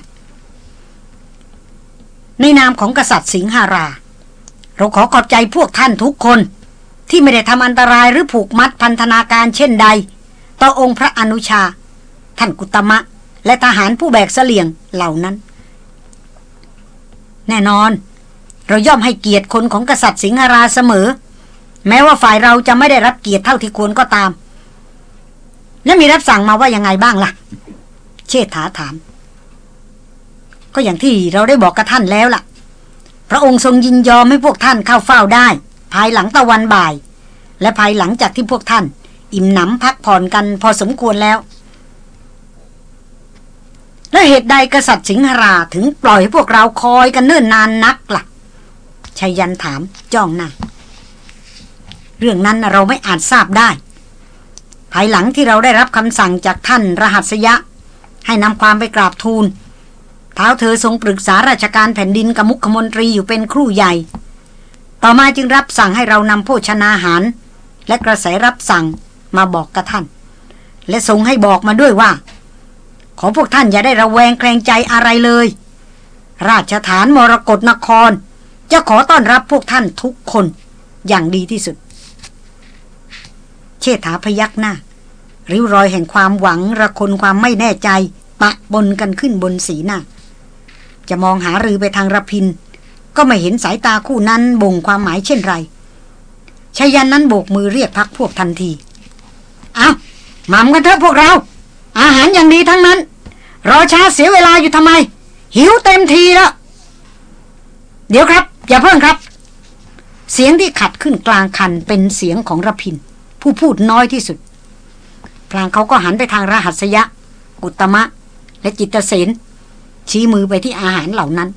ในนามของกษัตริย์สิงหารา เราขอขอบใจพวกท่านทุกคน ที่ไม่ได้ทำอันตรายหรือผูกมัดพันธนาการเช่นใด ต่อองค์พระอนุชา ท่านกุตมะ และทหารผู้แบกเสลียงเหล่านั้น แน่นอนเราย่อมให้เกียรติคนของกษัตริย์สิงหราเสมอ แม้ว่าฝ่ายเราจะไม่ได้รับเกียรติเท่าที่ควรก็ตาม แล้วมีรับสั่งมาว่ายังไงบ้างล่ะ เชษฐาถาม ก็อย่างที่เราได้บอกกับท่านแล้วล่ะ พระองค์ทรงยินยอมให้พวกท่านเข้าเฝ้าได้ ภายหลังตะวันบ่าย และภายหลังจากที่พวกท่าน อิ่มหนำพักผ่อนกันพอสมควรแล้ว แล้วเหตุใดกษัตริย์สิงหราถึงปล่อยให้พวกเราคอยกันเนิ่นนานนักละ่ะชายันถามจ้องหน้า เรื่องนั้นเราไม่อาจทราบได้ ภายหลังที่เราได้รับคำสั่งจากท่านรหัสยะ ให้นำความไปกราบทูลเท้าเธอทรงปรึกษาราชการแผ่นดินกับมุขมนตรีอยู่เป็นครู่ใหญ่ ต่อมาจึงรับสั่งให้เรานำโภชนาหาร และกระแสรับสั่งมาบอกกับท่าน และทรงให้บอกมาด้วยว่า ขอพวกท่านอย่าได้ระแวงแคลงใจอะไรเลย ราชฐานมรกรนคร จะขอต้อนรับพวกท่านทุกคนอย่างดีที่สุด เชษฐาพยักหน้า ริ้วรอยแห่งความหวังระคนความไม่แน่ใจ ปะบนกันขึ้นบนสีหน้า จะมองหารือไปทางระพิน ก็ไม่เห็นสายตาคู่นั้นบ่งความหมายเช่นไรชายันนั้นโบกมือเรียกพักพวกทันทีเอาหม่ำกันเถอะพวกเรา อาหารอย่างดีทั้งนั้น รอช้าเสียเวลาอยู่ทำไม หิวเต็มทีแล้วเดี๋ยวครับ อย่าเพิ่งครับ เสียงที่ขัดขึ้นกลางคันเป็นเสียงของระพิน ผู้พูดน้อยที่สุด พลางเขาก็หันไปทางรหัสยะกุตมะ และจิตเสนชี้มือไปที่อาหารเหล่านั้น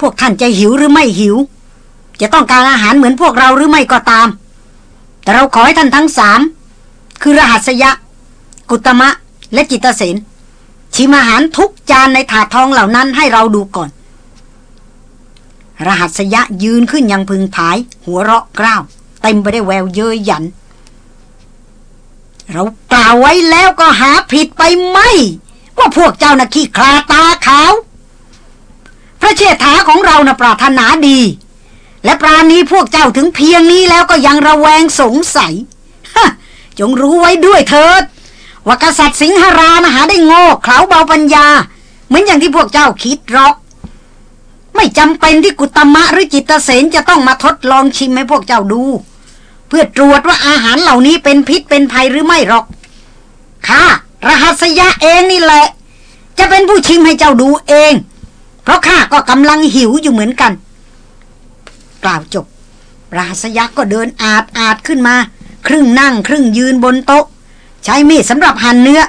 พวกท่านจะหิวหรือไม่หิว จะต้องการอาหารเหมือนพวกเราหรือไม่ก็ตาม แต่เราขอให้ท่านทั้งสามคือรหัสยะ กุตมะ และจิตเสนชิมอาหารทุกจานในถาดทองเหล่านั้นให้เราดูก่อน รหัสยะยืนขึ้นยังพึงผาย หัวเราะกล้าว เต็มไปได้วยแววเย้ยหยัน เรากล่าวไว้แล้วก็หาผิดไปไหมว่าพวกเจ้านะขี้คลาตาขาว พระเชษฐาของเรานะปรารถนาดี และปราณีพวกเจ้าถึงเพียงนี้แล้วก็ยังระแวงสงสัยจงรู้ไว้ด้วยเถิด ว่ากษัตริย์สิงหรานะหาได้โง่เขลาเบาปัญญา เหมือนอย่างที่พวกเจ้าคิดหรอก ไม่จำเป็นที่กุตมะหรือจิตเสนจะต้องมาทดลองชิมให้พวกเจ้าดู เพื่อตรวจว่าอาหารเหล่านี้เป็นพิษเป็นภัยหรือไม่หรอกข้ารหัสยะเองนี่แหละ จะเป็นผู้ชิมให้เจ้าดูเอง เพราะข้าก็กำลังหิวอยู่เหมือนกัน กล่าวจบ รหัสยะก็เดินอาดอาดขึ้นมา ครึ่งนั่งครึ่งยืนบนโต๊ะ ใช้มีดสำหรับหั่นเนื้อ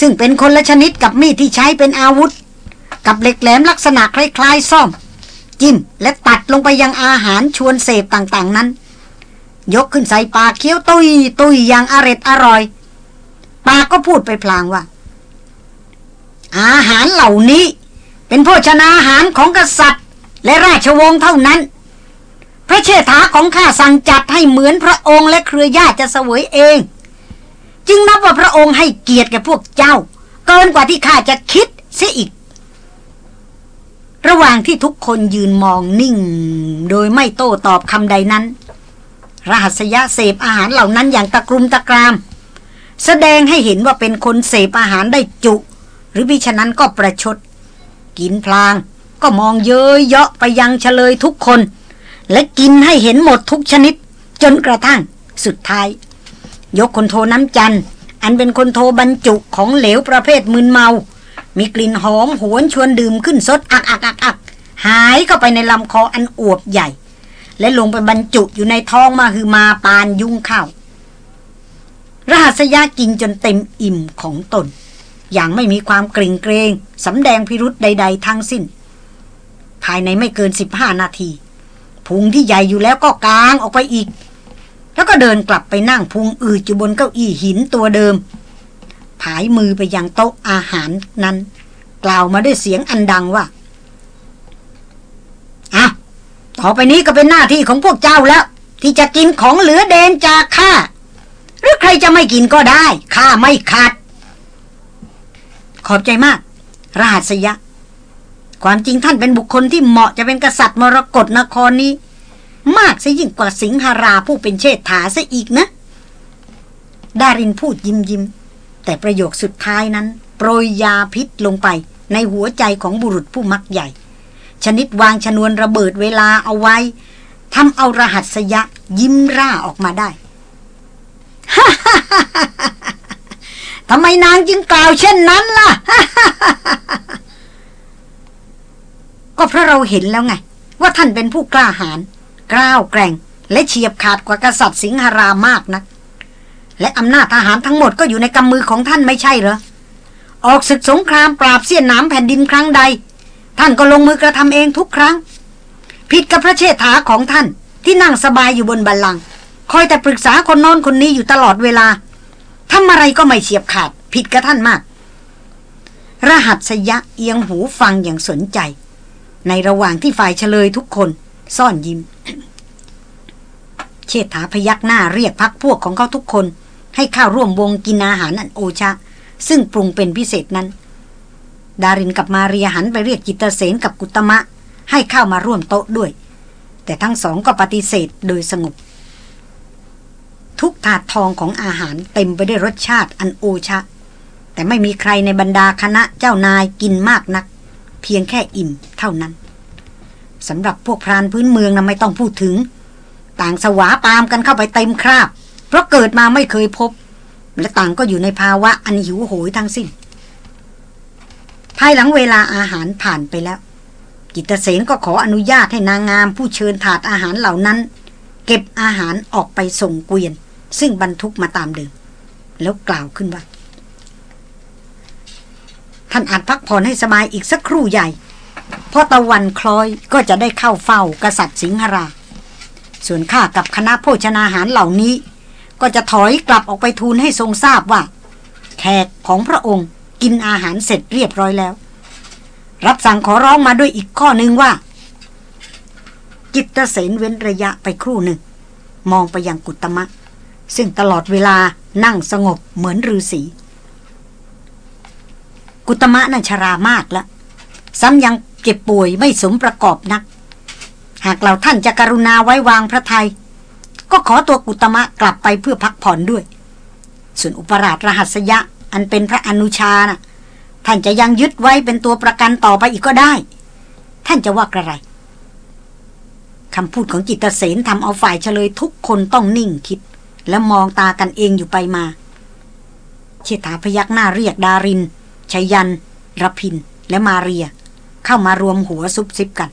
ซึ่งเป็นคนละชนิดกับมีดที่ใช้เป็นอาวุธ กับเหล็กแหลมลักษณะคล้ายๆซ่อม จิ้มและตัดลงไปยังอาหารชวนเสพต่างๆนั้น ยกขึ้นใส่ปากเคี้ยวตุยตุยอย่างอร็ดอร่อย ปากก็พูดไปพลางว่า อาหารเหล่านี้ เป็นโภชนาอาหารของกษัตริย์ และราชวงศ์เท่านั้น พระเชษฐาของข้าสั่งจัดให้เหมือนพระองค์และเครือญาติจะเสวยเอง จึงนับว่าพระองค์ให้เกียรติแก่พวกเจ้า เกินกว่าที่ข้าจะคิดเสียอีก ระหว่างที่ทุกคนยืนมองนิ่ง โดยไม่โต้ตอบคำใดนั้น รหัสยะเสพอาหารเหล่านั้นอย่างตะกรุมตะกราม แสดงให้เห็นว่าเป็นคนเสพอาหารได้จุ หรือมิฉะนั้นก็ประชด กินพลางก็มองเย้ยเยาะไปยังเฉลยทุกคน และกินให้เห็นหมดทุกชนิด จนกระทั่งสุดท้าย ยกคนโทน้ำจันอันเป็นคนโทบรรจุของเหลวประเภทมึนเมา มีกลิ่นหอมหวนชวนดื่มขึ้นสดอักอักอักอักหายเข้าไปในลำคออันอวบใหญ่ และลงไปบรรจุอยู่ในท้องมาคือมาปานยุ่งข้าวรหัสยากินจนเต็มอิ่มของตน อย่างไม่มีความเกรงเกรงสำแดงพิรุษใด ๆ ทั้งสิ้น ภายในไม่เกินสิบห้านาทีพุงที่ใหญ่อยู่แล้วก็กางออกไปอีก แล้วก็เดินกลับไปนั่งพุงอืดอยู่บนเก้าอี้หินตัวเดิม ผายมือไปยังโต๊ะอาหารนั้น กล่าวมาด้วยเสียงอันดังว่าอะต่อไปนี้ก็เป็นหน้าที่ของพวกเจ้าแล้ว ที่จะกินของเหลือเดนจากข้า หรือใครจะไม่กินก็ได้ข้าไม่ขาด ขอบใจมาก รหัสยะ ความจริงท่านเป็นบุคคลที่เหมาะจะเป็นกษัตริย์มรกรนครนี้ มากซะยิ่งกว่าสิงหาราผู้เป็นเชษฐาซะอีกนะดารินพูดยิ้มยิ้ม แต่ประโยคสุดท้ายนั้น โปรยยาพิษลงไปในหัวใจของบุรุษผู้มักใหญ่ ชนิดวางชนวนระเบิดเวลาเอาไว้ทำเอารหัสยะยิ้มร่าออกมาได้ทำไมนางจึงกล่าวเช่นนั้นล่ะ ก็เพราะเราเห็นแล้วไง ว่าท่านเป็นผู้กล้าหาญกล้าวแกร่ง และเฉียบขาดกว่ากษัตริย์สิงหรามากนะัก และอำนาจทหารทั้งหมดก็อยู่ในกำมือของท่านไม่ใช่เหรอ ออกศึกสงครามปราบเสี้ยนน้ำแผ่นดินครั้งใด ท่านก็ลงมือกระทำเองทุกครั้ง ผิดกับพระเชษฐาของท่านที่นั่งสบายอยู่บนบัลลังก์คอยแต่ปรึกษาคนโน้นคนนี้อยู่ตลอดเวลาทำอะไรก็ไม่เฉียบขาด ผิดกับท่านมาก รหัสยะเอียงหูฟังอย่างสนใจ ในระหว่างที่ฝ่ายเฉลยทุกคน ซ่อนยิ้ม เชษฐาพยักหน้าเรียกพักพวกของเขาทุกคน ให้เข้าร่วมวงกินอาหารอันโอชะ ซึ่งปรุงเป็นพิเศษนั้น ดารินกับมาเรียหันไปเรียกจิตเสนกับกุตมะ ให้เข้ามาร่วมโต๊ะด้วย แต่ทั้งสองก็ปฏิเสธโดยสงบ ทุกถาดทองของอาหารเต็มไปด้วยรสชาติอันโอชะ แต่ไม่มีใครในบรรดาคณะเจ้านายกินมากนัก เพียงแค่อิ่มเท่านั้นสำหรับพวกพรานพื้นเมืองนะไม่ต้องพูดถึง ต่างสวาปามกันเข้าไปเต็มคราบ เพราะเกิดมาไม่เคยพบ และต่างก็อยู่ในภาวะอันหิวโหยทั้งสิ้น ภายหลังเวลาอาหารผ่านไปแล้ว กิตเสนก็ขออนุญาตให้นางงามผู้เชิญถาดอาหารเหล่านั้น เก็บอาหารออกไปส่งเกวียน ซึ่งบรรทุกมาตามเดิม แล้วกล่าวขึ้นว่าท่านอาจพักผ่อนให้สบายอีกสักครู่ใหญ่ พอตะวันคล้อยก็จะได้เข้าเฝ้ากษัตริย์สิงหรา ส่วนข้ากับคณะโภชนาหารเหล่านี้ ก็จะถอยกลับออกไปทูลให้ทรงทราบว่า แขกของพระองค์กินอาหารเสร็จเรียบร้อยแล้ว รับสั่งขอร้องมาด้วยอีกข้อหนึ่งว่าจิตเสนเว้นระยะไปครู่หนึ่ง มองไปยังกุตมะ ซึ่งตลอดเวลานั่งสงบเหมือนฤาษีกุตมะนั่นชรามากแล้วซ้ำยังเจ็บป่วยไม่สมประกอบนัก หากเราท่านจะกรุณาไว้วางพระไทย ก็ขอตัวกุตมะกลับไปเพื่อพักผ่อนด้วย ส่วนอุปราชรหัสยะ อันเป็นพระอนุชานะ่ะ ท่านจะยังยึดไว้เป็นตัวประกันต่อไปอีกก็ได้ ท่านจะว่ากระไรคำพูดของจิตเสนทำเอาฝ่ายเฉลยทุกคนต้องนิ่งคิด และมองตากันเองอยู่ไปมา เชษฐาพยักหน้าเรียกดารินชยันรพิน และมาเรีย เข้ามารวมหัวซุบซิบกัน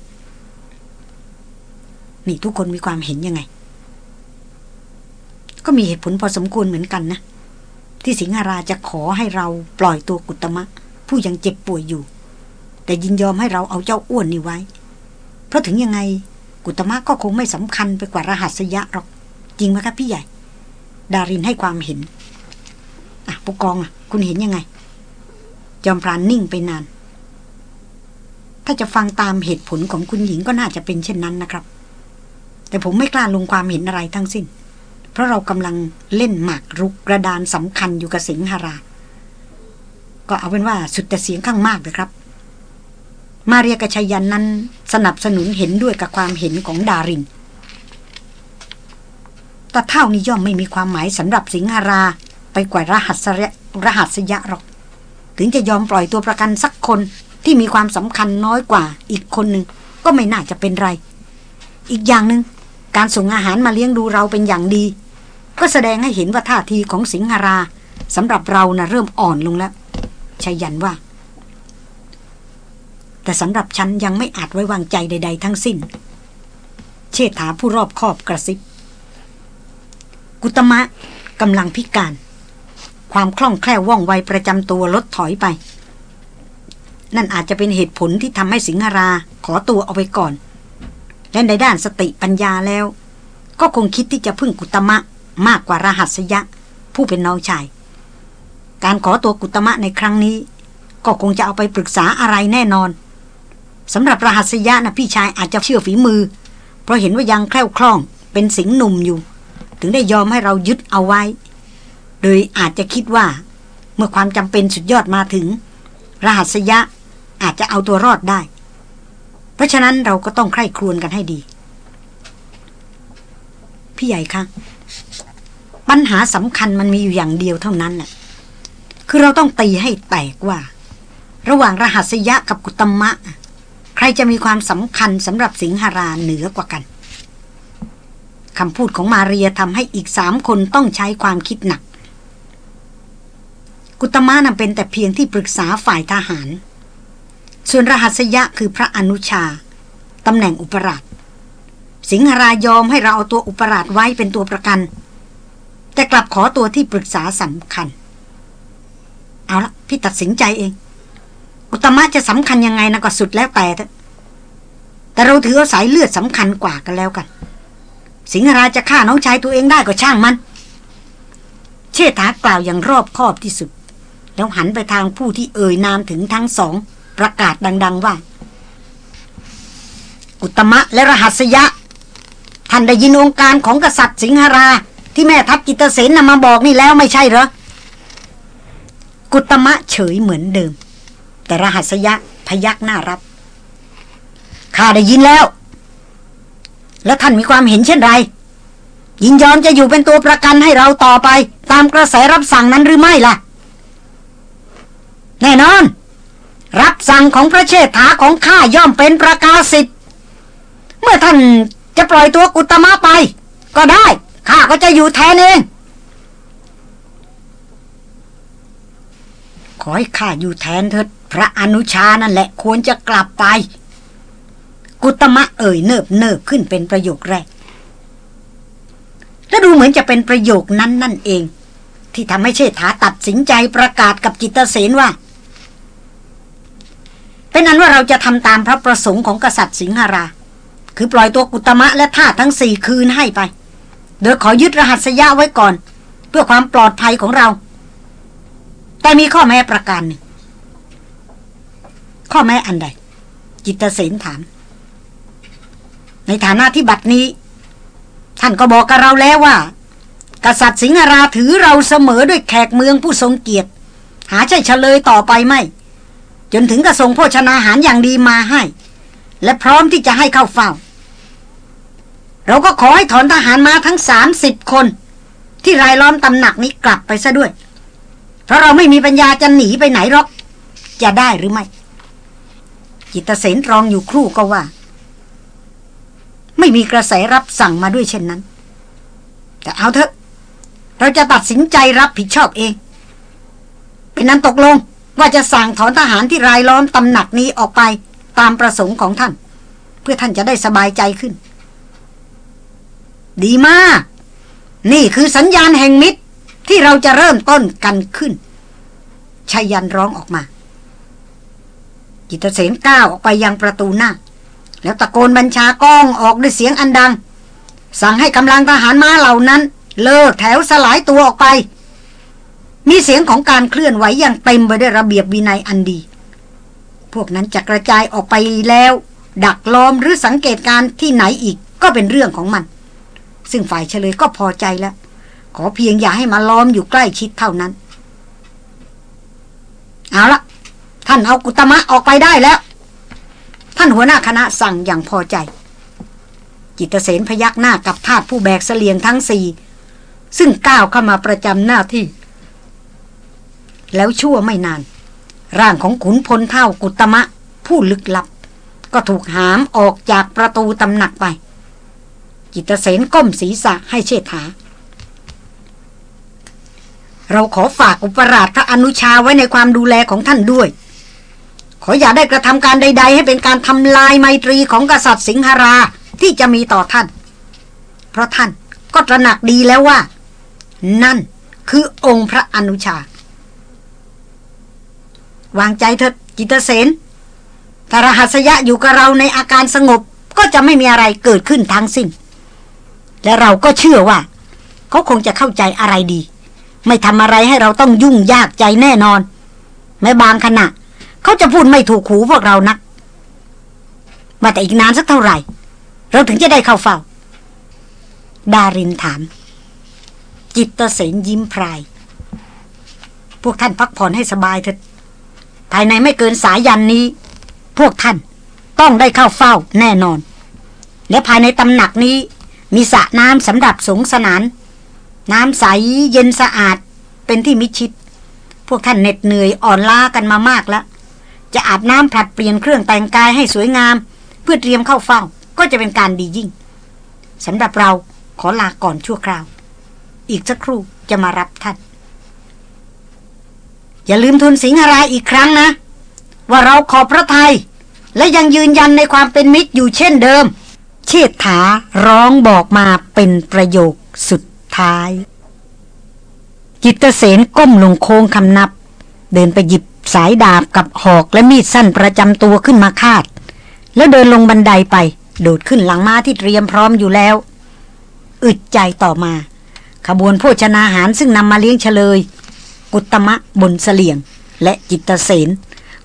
นี่ทุกคนมีความเห็นยังไง ก็มีเหตุผลพอสมควรเหมือนกันนะ ที่สิงหราจะขอให้เราปล่อยตัวกุตมะ ผู้ยังเจ็บป่วยอยู่ แต่ยินยอมให้เราเอาเจ้าอ้วนนี่ไว้ เพราะถึงยังไงกุตมะก็คงไม่สำคัญไปกว่ารหัสยะหรอก จริงไหมครับพี่ใหญ่ ดารินให้ความเห็น อะผู้กองอะ คุณเห็นยังไง จอมพรานนิ่งไปนาน ถ้าจะฟังตามเหตุผลของคุณหญิงก็น่าจะเป็นเช่นนั้นนะครับ แต่ผมไม่กล้าลงความเห็นอะไรทั้งสิ้น เพราะเรากำลังเล่นหมากรุกกระดานสำคัญอยู่กับสิงหรา ก็เอาเป็นว่าสุดแต่เสียงข้างมากเลยครับ มาเรียกชัยยันนั้นสนับสนุนเห็นด้วยกับความเห็นของดารินตะเท่านี้ย่อมไม่มีความหมายสำหรับสิงหรา ไปกว่ารหัสระรหัสยะหรอก ถึงจะยอมปล่อยตัวประกันสักคนที่มีความสำคัญน้อยกว่าอีกคนหนึ่งก็ไม่น่าจะเป็นไร อีกอย่างหนึง่งการส่งอาหารมาเลี้ยงดูเราเป็นอย่างดี ก็แสดงให้เห็นว่าท่าทีของสิงหราสำหรับเรานะ่ะเริ่มอ่อนลงแล้วชัยยันว่า แต่สำหรับฉันยังไม่อาจไว้วางใจใด ๆ ทั้งสิ้น เชษฐาผู้รอบคอบกระซิบ กุตมะกำลังพิการ ความคล่องแคล่วว่องไวประจำตัวลดถอยไป นั่นอาจจะเป็นเหตุผลที่ทำให้สิงหราขอตัวเอาไปก่อน และในด้านสติปัญญาแล้ว ก็คงคิดที่จะพึ่งกุตมะ มากกว่ารหัสยะ ผู้เป็นน้องชาย การขอตัวกุตมะในครั้งนี้ ก็คงจะเอาไปปรึกษาอะไรแน่นอนสำหรับรหัสยะนะพี่ชายอาจจะเชื่อฝีมือ เพราะเห็นว่ายังแคล่วคล่องเป็นสิงหนุ่มอยู่ ถึงได้ยอมให้เรายึดเอาไว้ โดยอาจจะคิดว่า เมื่อความจำเป็นสุดยอดมาถึง รหัสยะอาจจะเอาตัวรอดได้ เพราะฉะนั้นเราก็ต้องใคร่ครวญกันให้ดี พี่ใหญ่คะ ปัญหาสำคัญมันมีอยู่อย่างเดียวเท่านั้นแหละคือเราต้องตีให้แตกว่า ระหว่างรหัสยะกับกุตมะ ใครจะมีความสำคัญสำหรับสิงหราเหนือกว่ากันคำพูดของมาเรียทำให้อีกสามคนต้องใช้ความคิดหนัก กุตมะนั้นเป็นแต่เพียงที่ปรึกษาฝ่ายทหาร ส่วนรหัสยะคือพระอนุชาตำแหน่งอุปราช สิงหรายอมให้เราเอาตัวอุปราชไว้เป็นตัวประกัน แต่กลับขอตัวที่ปรึกษาสำคัญ เอาละพี่ตัดสินใจเอง อุตมะจะสำคัญยังไงนะก็สุดแล้วแต่ แต่เราถือว่าสายเลือดสำคัญกว่ากันแล้วกัน สิงหราจะฆ่าน้องชายตัวเองได้ก็ช่างมัน เชษฐากล่าวอย่างรอบคอบที่สุด แล้วหันไปทางผู้ที่เอ่ยนามถึงทั้งสอง ประกาศดัง ๆว่า อุตมะและรหัสยะท่านได้ยินองค์การของกษัตริย์สิงหรา ที่แม่ทัพกิตเสนนำมาบอกนี่แล้วไม่ใช่เหรอ กุตมะเฉยเหมือนเดิม แต่รหัสยะพยักหน้ารับข้าได้ยินแล้ว แล้วท่านมีความเห็นเช่นไร ยินยอมจะอยู่เป็นตัวประกันให้เราต่อไป ตามกระแสรับสั่งนั้นหรือไม่ล่ะ แน่นอน รับสั่งของพระเชษฐาของข้าย่อมเป็นประกาศสิทธิ์เมื่อท่านจะปล่อยตัวกุตมะไป ก็ได้ ข้าก็จะอยู่แทนเอง ขอให้ข้าอยู่แทนเถิดพระอนุชานั่นแหละควรจะกลับไป กุตมะเอ่ยเนิบเนิบขึ้นเป็นประโยคแรก และดูเหมือนจะเป็นประโยคนั้นนั่นเอง ที่ทำให้เชษฐาตัดสินใจประกาศกับจิตเสนว่า เป็นนั้นว่าเราจะทำตามพระประสงค์ของกษัตริย์สิงหรา คือปล่อยตัวกุตมะและทาสทั้งสี่คืนให้ไป โดยขอยึดรหัสยะไว้ก่อน เพื่อความปลอดภัยของเรา แต่มีข้อแม้ประการหนึ่งข้อแม้อันใด จิตเสนถาม ในฐานะที่บัดนี้ ท่านก็บอกกับเราแล้วว่า กษัตริย์สิงหราถือเราเสมอด้วยแขกเมืองผู้ทรงเกียรติ หาใช่เฉลยต่อไปไม่ จนถึงกระทรงโภชนาหารอย่างดีมาให้ และพร้อมที่จะให้เข้าเฝ้า เราก็ขอให้ถอนทหารมาทั้งสามสิบคน ที่รายล้อมตำหนักนี้กลับไปซะด้วย เพราะเราไม่มีปัญญาจะหนีไปไหนหรอก จะได้หรือไม่ จิตเสนรองอยู่ครู่ก็ว่า ไม่มีกระแสรับสั่งมาด้วยเช่นนั้น แต่เอาเถอะ เราจะตัดสินใจรับผิดชอบเอง เป็นนั้นตกลงว่าจะสั่งถอนทหารที่รายล้อมตำหนักนี้ออกไปตามประสงค์ของท่าน เพื่อท่านจะได้สบายใจขึ้น ดีมาก นี่คือสัญญาณแห่งมิตรที่เราจะเริ่มต้นกันขึ้นชายันร้องออกมา กิตเสนก้าวออกไปยังประตูหน้า แล้วตะโกนบัญชาก้องออกด้วยเสียงอันดัง สั่งให้กำลังทหารม้าเหล่านั้น เลิกแถวสลายตัวออกไป มีเสียงของการเคลื่อนไหวอย่างเต็มไปด้วยระเบียบวินัยอันดี พวกนั้นจะกระจายออกไปแล้ว ดักล้อมหรือสังเกตการที่ไหนอีกก็เป็นเรื่องของมัน ซึ่งฝ่ายเฉลยก็พอใจแล้ว ขอเพียงอย่าให้มาล้อมอยู่ใกล้ชิดเท่านั้น เอาละท่านเอากุตมะออกไปได้แล้ว ท่านหัวหน้าคณะสั่งอย่างพอใจ จิตเสนพยักหน้ากับทาสผู้แบกเสลียงทั้งสี่ซึ่งก้าวเข้ามาประจำหน้าที่ แล้วชั่วไม่นาน ร่างของขุนพลเท่ากุตมะ ผู้ลึกลับ ก็ถูกหามออกจากประตูตำหนักไป จิตเสนก้มศีรษะให้เชษฐา เราขอฝากอุปราชพระอนุชาไว้ในความดูแลของท่านด้วย ขออย่าได้กระทำการใด ๆ ให้เป็นการทำลายไมตรีของกษัตริย์สิงหราที่จะมีต่อท่าน เพราะท่านก็ตระหนักดีแล้วว่า นั่นคือองค์พระอนุชา วางใจเถิดจิตเสนถ้ารหัสยะอยู่กับเราในอาการสงบก็จะไม่มีอะไรเกิดขึ้นทั้งสิ้น และเราก็เชื่อว่า เขาคงจะเข้าใจอะไรดี ไม่ทำอะไรให้เราต้องยุ่งยากใจแน่นอน แม้บางขณะ เขาจะพูดไม่ถูกหูพวกเรานัก มาแต่อีกนานสักเท่าไหร่ เราถึงจะได้เข้าเฝ้า ดารินถาม จิตเสนยิ้มพราย พวกท่านพักผ่อนให้สบายเถิดภายในไม่เกินสายยันนี้ พวกท่านต้องได้เข้าเฝ้าแน่นอน และภายในตำหนักนี้ มีสระน้ำสำหรับสงสนาน น้ำใสเย็นสะอาดเป็นที่มิชิด พวกท่านเหน็ดเหนื่อยอ่อนล้ากันมามากแล้ว จะอาบน้ำผลัดเปลี่ยนเครื่องแต่งกายให้สวยงาม เพื่อเตรียมเข้าเฝ้าก็จะเป็นการดียิ่งสำหรับเราขอลาก่อนชั่วคราว อีกสักครู่จะมารับท่าน อย่าลืมทุนสิงหราอีกครั้งนะ ว่าเราขอบพระทัยและยังยืนยันในความเป็นมิตรอยู่เช่นเดิม เชิดถาร้องบอกมาเป็นประโยคสุดท้ายจิตเสนก้มลงโค้งคำนับ เดินไปหยิบสายดาบกับหอกและมีดสั้นประจำตัวขึ้นมาคาด แล้วเดินลงบันไดไป โดดขึ้นหลังม้าที่เตรียมพร้อมอยู่แล้ว อึดใจต่อมา ขบวนโภชนาหารซึ่งนำมาเลี้ยงเฉลย กุตมะบนเสลียง และจิตเสน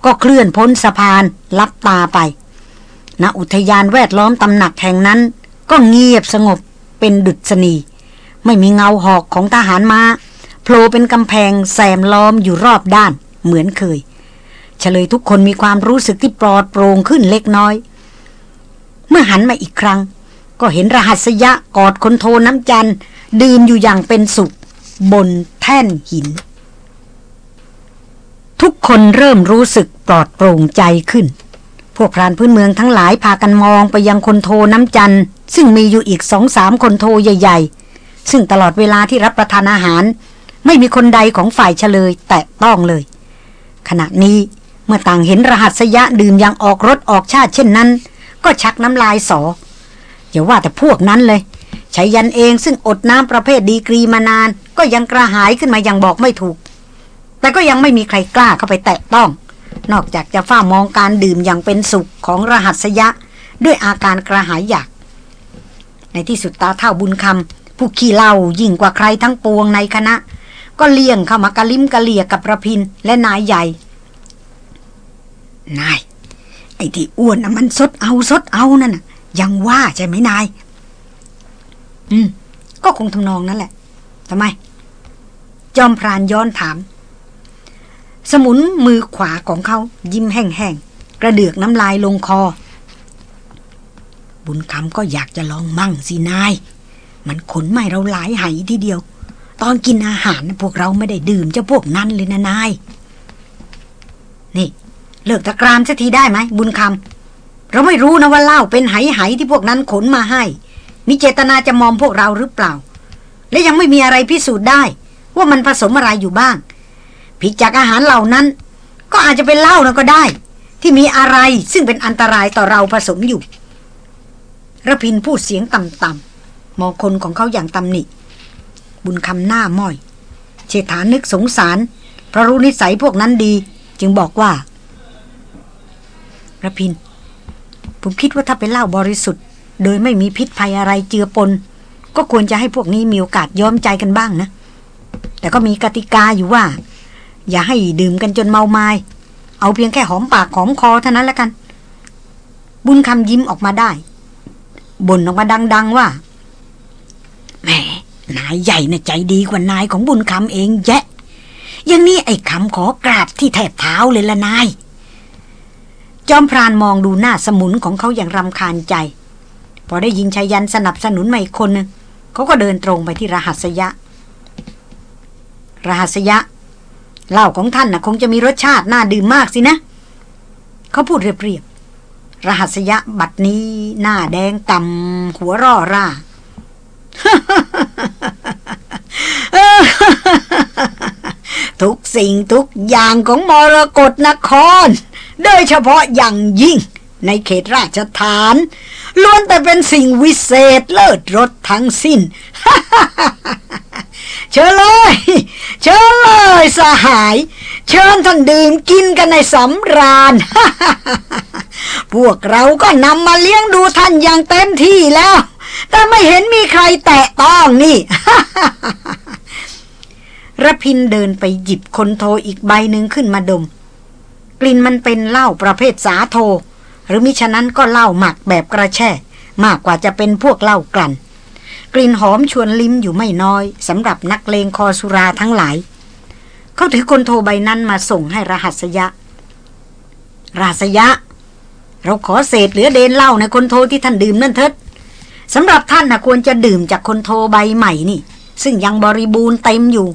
ก็เคลื่อนพ้นสะพานลับตาไป ณอุทยานแวดล้อมตำหนักแห่งนั้น ก็เงียบสงบเป็นดุษณี ไม่มีเงาหอกของทหารมา้าโผล่เป็นกำแพงแซมล้อมอยู่รอบด้านเหมือนเคย เฉลยทุกคนมีความรู้สึกที่ปลอดโปร่งขึ้นเล็กน้อย เมื่อหันมาอีกครั้ง ก็เห็นรหัสยะกอดคนโทน้ำจันดื่มอยู่อย่างเป็นสุข บนแท่นหิน ทุกคนเริ่มรู้สึกปลอดโปร่งใจขึ้น พวกพรานพื้นเมืองทั้งหลายพากันมองไปยังคนโทน้ำจันซึ่งมีอยู่อีกสองสามคนโทใหญ่ๆ ซึ่งตลอดเวลาที่รับประทานอาหาร ไม่มีคนใดของฝ่ายเฉลยแตะต้องเลย ขณะนี้เมื่อต่างเห็นรหัสยะดื่มอย่างออกรถออกชาติเช่นนั้น ก็ชักน้ำลายสออย่าว่าแต่พวกนั้นเลยชายันเองซึ่งอดน้ำประเภทดีกรีมานาน ก็ยังกระหายขึ้นมายังบอกไม่ถูก แต่ก็ยังไม่มีใครกล้าเข้าไปแตะต้อง นอกจากจะฝ้ามองการดื่มอย่างเป็นสุขของรหัสยะ ด้วยอาการกระหายอยาก ในที่สุดตาเท่าบุญคำผู้ขี้เล่ายิ่งกว่าใครทั้งปวงในคณะ ก็เลี่ยงเข้ามากระลิมกระเลียกับประพินและนายใหญ่ นาย ไอ้ที่อ้วนนะมันสดเอาสดเอานั่นนะยังว่าใช่ไหมนาย อืม ก็คงทำนองนั่นแหละทำไม จอมพรานย้อนถาม สมุนมือขวาของเขายิ้มแห้งๆ กระเดือกน้ำลายลงคอ บุญคำก็อยากจะลองมั่งสินาย มันขนไม่เราหลายไหทีเดียว ตอนกินอาหารพวกเราไม่ได้ดื่มเจ้าพวกนั้นเลยนะนาย นี่ เลิกตะกรามสักทีได้ไหมบุญคำเราไม่รู้นะว่าเหล้าเป็นไหไหที่พวกนั้นขนมาให้ มีเจตนาจะมอมพวกเราหรือเปล่า และยังไม่มีอะไรพิสูจน์ได้ ว่ามันผสมอะไรอยู่บ้าง ผิดจากอาหารเหล่านั้น ก็อาจจะเป็นเหล้านะก็ได้ ที่มีอะไรซึ่งเป็นอันตรายต่อเราผสมอยู่ระพินพูดเสียงต่ำๆมองคนของเขาอย่างตำหนิ บุญคำหน้าม้อย เชษฐานึกสงสาร เพราะรู้นิสัยพวกนั้นดี จึงบอกว่าระพิน ผมคิดว่าถ้าเป็นเหล้าบริสุทธิ์ โดยไม่มีพิษภัยอะไรเจือปน ก็ควรจะให้พวกนี้มีโอกาสยอมใจกันบ้างนะ แต่ก็มีกติกาอยู่ว่า อย่าให้ดื่มกันจนเมาไมา้เอาเพียงแค่หอมปากหอมคอเท่านั้นล้วกัน บุญคำยิ้มออกมาได้ บ่นออกมาดัง ๆ ว่า แหม นายใหญ่น่ะใจดีกว่านายของบุญคำเองแยะยังนี่ไอ้คำขอกราบที่แทบเท้าเลยละนาย จอมพรานมองดูหน้าสมุนของเขาอย่างรำคาญใจ พอได้ยิงชายันสนับสนุนมาอีกคนนึงเขาก็เดินตรงไปที่รหัสยะ รหัสยะ เหล้าของท่านน่ะ คงจะมีรสชาติน่าดื่มมากสินะ เขาพูดเรียบๆรหัสยะบัดนี้ หน้าแดงต่ำหัวร่อร่าทุกสิ่งทุกอย่างของมรกรนคร โดยเฉพาะอย่างยิ่งในเขตราชฐาน ล้วนแต่เป็นสิ่งวิเศษเลิศรสทั้งสิ้น เชิญเลย เชิญเลยสหาย เชิญท่านดื่มกินกันในสำราญ พวกเราก็นำมาเลี้ยงดูท่านอย่างเต็มที่แล้ว แต่ไม่เห็นมีใครแตะต้องนี่ระพินเดินไปหยิบคนโทอีกใบหนึ่งขึ้นมาดม กลิ่นมันเป็นเหล้าประเภทสาโท หรือมิฉะนั้นก็เหล้าหมักแบบกระแช่ มากกว่าจะเป็นพวกเหล้ากลั่น กลิ่นหอมชวนลิ้มอยู่ไม่น้อยสำหรับนักเลงคอสุราทั้งหลาย เขาถือคนโทรใบนั้นมาส่งให้รหัสยะ รหัสยะ เราขอเศษเหลือเดนเหล้าในคนโทรที่ท่านดื่มนั่นเถิดสำหรับท่านนะควรจะดื่มจากคนโทรใบใหม่นี่ ซึ่งยังบริบูรณ์เต็มอยู่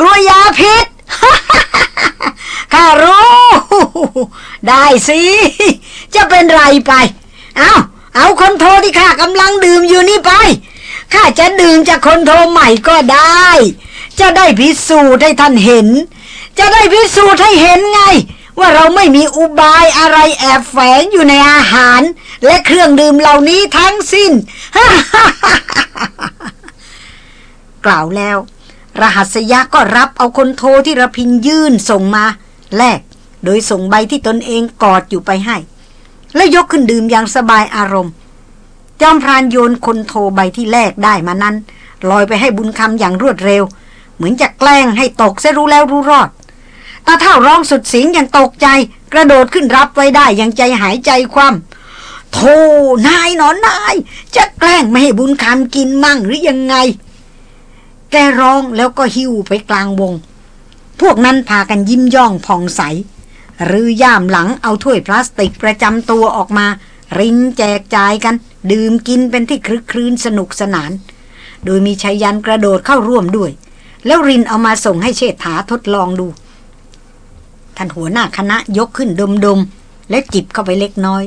กลัวยาพิษข้ารู้ ได้สิ จะเป็นไรไป เอาเอาคนโทรที่ข้ากำลังดื่มอยู่นี่ไป ข้าจะดื่มจากคนโทรใหม่ก็ได้ จะได้พิสูจน์ให้ท่านเห็น จะได้พิสูจน์ให้เห็นไง ว่าเราไม่มีอุบายอะไรแอบแฝงอยู่ในอาหาร และเครื่องดื่มเหล่านี้ทั้งสิ้น กล่าวแล้ว รหัสยะก็รับเอาคนโทรที่ระพินยื่นส่งมา แลกโดยส่งใบที่ตนเองกอดอยู่ไปให้ และยกขึ้นดื่มอย่างสบายอารมณ์ จอมพรานโยนคนโทรใบที่แลกได้มานั้น ลอยไปให้บุญคำอย่างรวดเร็ว เหมือนจะแกล้งให้ตกเสรู้แล้วรู้รอดตาเท่าร้องสุดเสียงอย่างตกใจ กระโดดขึ้นรับไว้ได้อย่างใจหายใจคว่ำโธ่นายหนอนนาย จะแกล้งไม่ให้บุญคำกินมั่งหรือยังไง แกร้องแล้วก็หิ้วไปกลางวง พวกนั้นพากันยิ้มย่องผ่องใส หรือย่ามหลังเอาถ้วยพลาสติกประจำตัวออกมา รินแจกจ่ายกัน ดื่มกินเป็นที่คลึกครื้นสนุกสนาน โดยมีชายันกระโดดเข้าร่วมด้วย แล้วรินเอามาส่งให้เชษฐาทดลองดู ท่านหัวหน้าคณะยกขึ้นดมๆ และจิบเข้าไปเล็กน้อย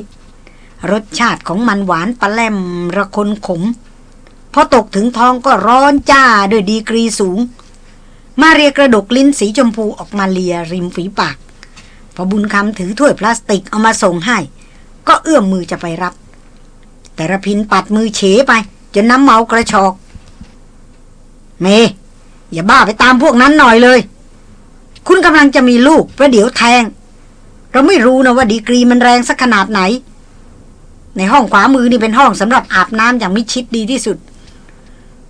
รสชาติของมันหวานปลาแลมระคนขม พอตกถึงท้องก็ร้อนจ้าด้วยดีกรีสูง มาเรียกระดกลิ้นสีชมพูออกมาเลียริมฝีปาก พอบุญคำถือถ้วยพลาสติกเอามาส่งให้ ก็เอื้อมมือจะไปรับ แต่ระพินปัดมือเฉไป จนน้ำเมากระชอก เมอย่าบ้าไปตามพวกนั้นหน่อยเลย คุณกำลังจะมีลูกประเดี๋ยวแทง เราไม่รู้นะว่าดีกรีมันแรงสักขนาดไหนในห้องขวามือนี่เป็นห้องสำหรับอาบน้ำอย่างมิชิดดีที่สุด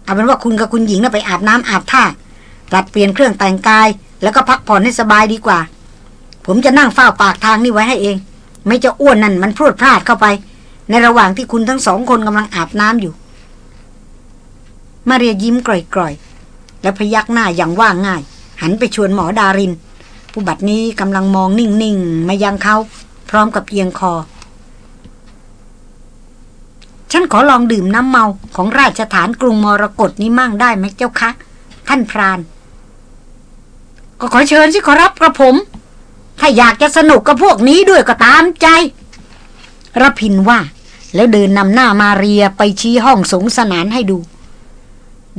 เอาเป็นว่าคุณกับคุณหญิงน่ะไปอาบน้ำอาบท่าปรับเปลี่ยนเครื่องแต่งกาย แล้วก็พักผ่อนให้สบายดีกว่า ผมจะนั่งเฝ้าปากทางนี่ไว้ให้เอง ไม่จะอ้วนนั่นมันพรวดพลาดเข้าไป ในระหว่างที่คุณทั้งสองคนกำลังอาบน้ำอยู่ มาเรียยิ้มกร่อยๆ แล้พยักหน้าอย่างว่าง่าย หันไปชวนหมอดาริน ผู้บัดนี้กำลังมองนิ่งๆมายังเขาพร้อมกับเอียงคอ ฉันขอลองดื่มน้ำเมาของราชฐานกรุงมรกตนี้มั่งได้ไหมเจ้าคะ ท่านพราน ก็ขอเชิญสิขอรับกระผม ถ้าอยากจะสนุกกับพวกนี้ด้วยก็ตามใจระพินว่า แล้วเดินนำหน้ามาเรียไปชี้ห้องสงสนานให้ดู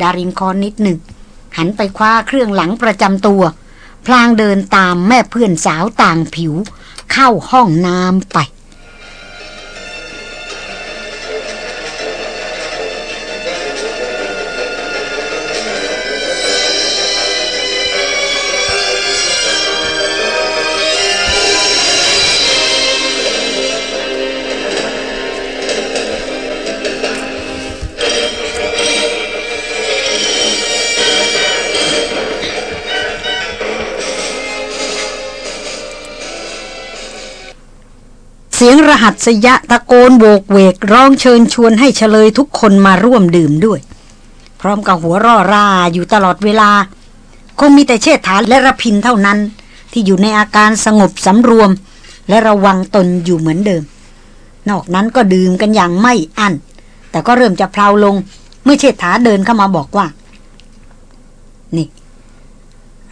ดารินคอนนิดหนึ่ง หันไปคว้าเครื่องหลังประจำตัว พลางเดินตามแม่เพื่อนสาวต่างผิว เข้าห้องน้ำไป งรหัสยะตะโกนโบกเวกร้องเชิญชวนให้เฉลยทุกคนมาร่วมดื่มด้วย พร้อมกับหัวร่อราอยู่ตลอดเวลา คงมีแต่เชษฐานและระพินเท่านั้น ที่อยู่ในอาการสงบสำรวม และระวังตนอยู่เหมือนเดิม นอกนั้นก็ดื่มกันอย่างไม่อั้นแต่ก็เริ่มจะเพลาลง เมื่อเชษฐาเดินเข้ามาบอกว่า นี่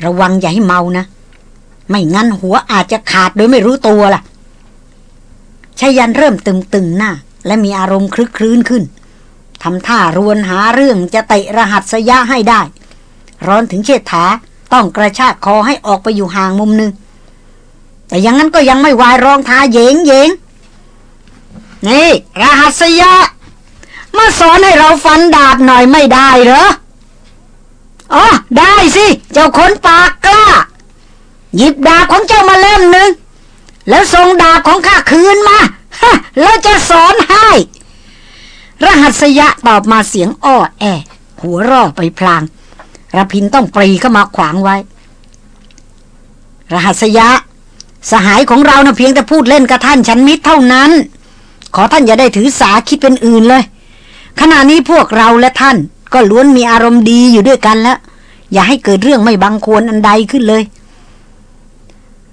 ระวังอย่าให้เมานะ ไม่งั้นหัวอาจจะขาดโดยไม่รู้ตัวล่ะ ชายันเริ่มตึงตึงหน้า และมีอารมณ์คลึกคลื้นขึ้นทำท่ารวนหาเรื่องจะเตะรหัสยะให้ได้ ร้อนถึงเชษฐาต้องกระชากคอให้ออกไปอยู่ห่างมุมหนึ่งแต่ยังงั้นก็ยังไม่วายรองท้าเยงเยงนี่ รหัสยะ มาสอนให้เราฟันดาบหน่อยไม่ได้เหรออ๋อได้สิ เจ้าคนปากกล้า หยิบดาบของเจ้ามาเล่มหนึ่ง แล้วส่งดาบของข้าคืนมาฮะแล้วจะสอนให้ รหัสยะตอบมาเสียงอ้อแอ หัวร่อไปพลางรพินต้องปรีเข้ามาขวางไว้ รหัสยะ สหายของเรานะ่ะเพียงแต่พูดเล่นกับท่านฉันมิตรเท่านั้น ขอท่านอย่าได้ถือสาคิดเป็นอื่นเลย ขณะนี้พวกเราและท่านก็ล้วนมีอารมณ์ดีอยู่ด้วยกันแล้ว อย่าให้เกิดเรื่องไม่บังควรอันใดขึ้นเลย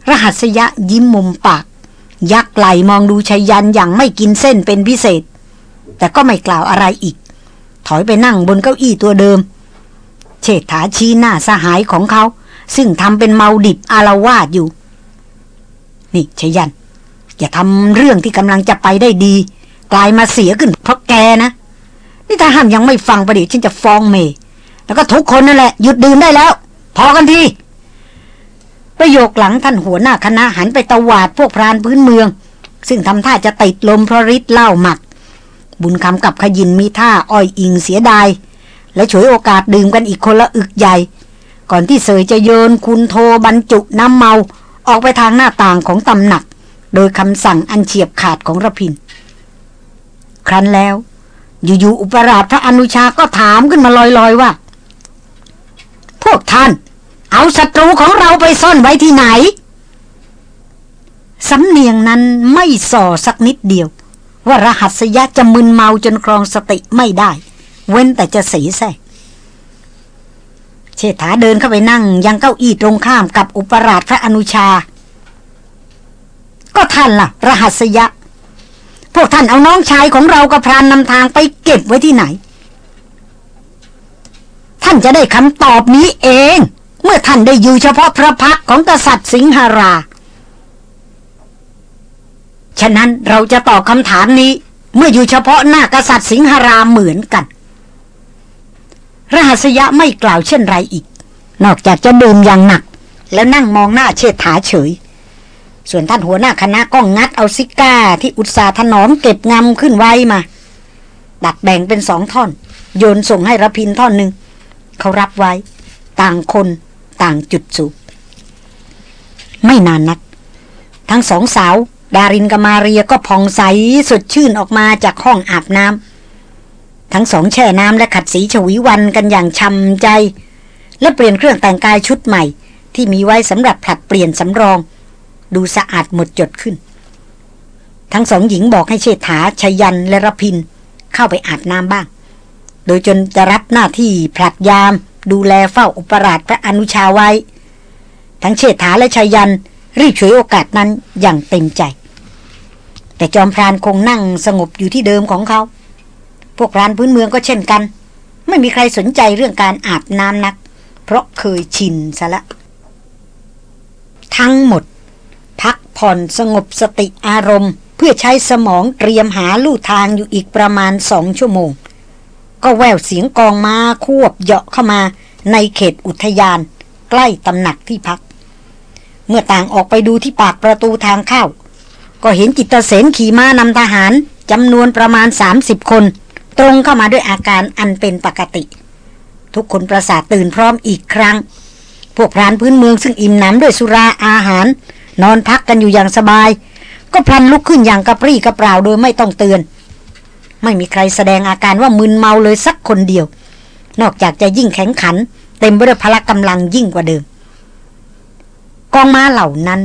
รหัสยะยิ้มมุมปาก ยักไหลมองดูชัยยันอย่างไม่กินเส้นเป็นพิเศษ แต่ก็ไม่กล่าวอะไรอีก ถอยไปนั่งบนเก้าอี้ตัวเดิมเชษฐาชี้หน้าสหายของเขา ซึ่งทำเป็นเมาดิบอารวาดอยู่ นี่ชยัน อย่าทำเรื่องที่กำลังจะไปได้ดี กลายมาเสียขึ้นเพราะแกนะนี่ถ้าห้ามยังไม่ฟังประเดี๋ยวฉันจะฟ้องเมย์แล้วก็ทุกคนนั่นแหละหยุดดื่มได้แล้ว พอกันที ประโยคหลังท่านหัวหน้าคณะหันไปตวาดพวกพรานพื้นเมือง ซึ่งทำท่าจะติดลมเพราะฤทธิ์เหล้าหมัก บุญคำกับขยินมีท่าอ้อยอิงเสียดาย และฉวยโอกาสดื่มกันอีกคนละอึกใหญ่ ก่อนที่เสยจะโยนคุณโทบรรจุน้ำเมาออกไปทางหน้าต่างของตำหนัก โดยคำสั่งอันเฉียบขาดของระพิน ครั้นแล้ว อยู่ๆอุปราชพระอนุชาก็ถามขึ้นมาลอยๆว่า พวกท่าน เอาศัตรูของเราไปซ่อนไว้ที่ไหน สำเนียงนั้นไม่ส่อสักนิดเดียว ว่ารหัสยะจะมึนเมาจนครองสติไม่ได้ เว้นแต่จะเสีแสเชษฐาเดินเข้าไปนั่ง ยังเก้าอี้ตรงข้ามกับอุปราชพระอนุชา ก็ท่านล่ะ รหัสยะ พวกท่านเอาน้องชายของเรากับพรานนำทางไปเก็บไว้ที่ไหน ท่านจะได้คำตอบนี้เอง เมื่อท่านได้อยู่เฉพาะพระพักของกษัตริย์สิงหรา ฉะนั้นเราจะตอบคำถามนี้เมื่ออยู่เฉพาะหน้ากษัตริย์สิงหราเหมือนกัน รหัสยะไม่กล่าวเช่นไรอีก นอกจากจะดื่มอย่างหนัก แล้วนั่งมองหน้าเชิดถาเฉย ส่วนท่านหัวหน้าคณะก็งัดเอาซิก้าที่อุตสาถนอมเก็บงำขึ้นไว้มา ดัดแบ่งเป็นสองท่อน โยนส่งให้ระพินท่อนหนึ่ง เขารับไว้ ต่างคน ต่างจุดสูบไม่นานนัก ทั้งสองสาว ดารินกับมาเรียก็ผ่องใสสดชื่นออกมาจากห้องอาบน้ำทั้งสองแช่น้ำและขัดสีฉวีวันกันอย่างชำใจ และเปลี่ยนเครื่องแต่งกายชุดใหม่ ที่มีไว้สำหรับผลัดเปลี่ยนสำรอง ดูสะอาดหมดจดขึ้น ทั้งสองหญิงบอกให้เชษฐาชยันและรพิน เข้าไปอาบน้ำบ้าง โดยจนจะรับหน้าที่ผลัดยาม ดูแลเฝ้าอุปราชพระอนุชาไว้ ทั้งเชษฐาและชยัน รีบฉวยโอกาสนั้นอย่างเต็มใจ แต่จอมพรานคงนั่งสงบอยู่ที่เดิมของเขา พวกพรานพื้นเมืองก็เช่นกัน ไม่มีใครสนใจเรื่องการอาบน้ำนัก เพราะเคยชินซะละ ทั้งหมด พักผ่อนสงบสติอารมณ์ เพื่อใช้สมองเตรียมหาลู่ทางอยู่อีกประมาณสองชั่วโมง ก็แววเสียงกองมาควบเหาะเข้ามาในเขตอุทยาน ใกล้ตำหนักที่พัก เมื่อต่างออกไปดูที่ปากประตูทางเข้า ก็เห็นจิตเสนขี่ม้านำทหารจำนวนประมาณ 30 คน ตรงเข้ามาด้วยอาการอันเป็นปกติ ทุกคนประสาทตื่นพร้อมอีกครั้ง พวกพรานพื้นเมืองซึ่งอิ่มหนำด้วยสุราอาหาร นอนพักกันอยู่อย่างสบาย ก็พลันลุกขึ้นอย่างกระปรี้กระเปร่าโดยไม่ต้องเตือน ไม่มีใครแสดงอาการว่ามึนเมาเลยสักคนเดียว นอกจากจะยิ่งแข็งขัน เต็มไปด้วยพละกำลังยิ่งกว่าเดิม กองม้าเหล่านั้น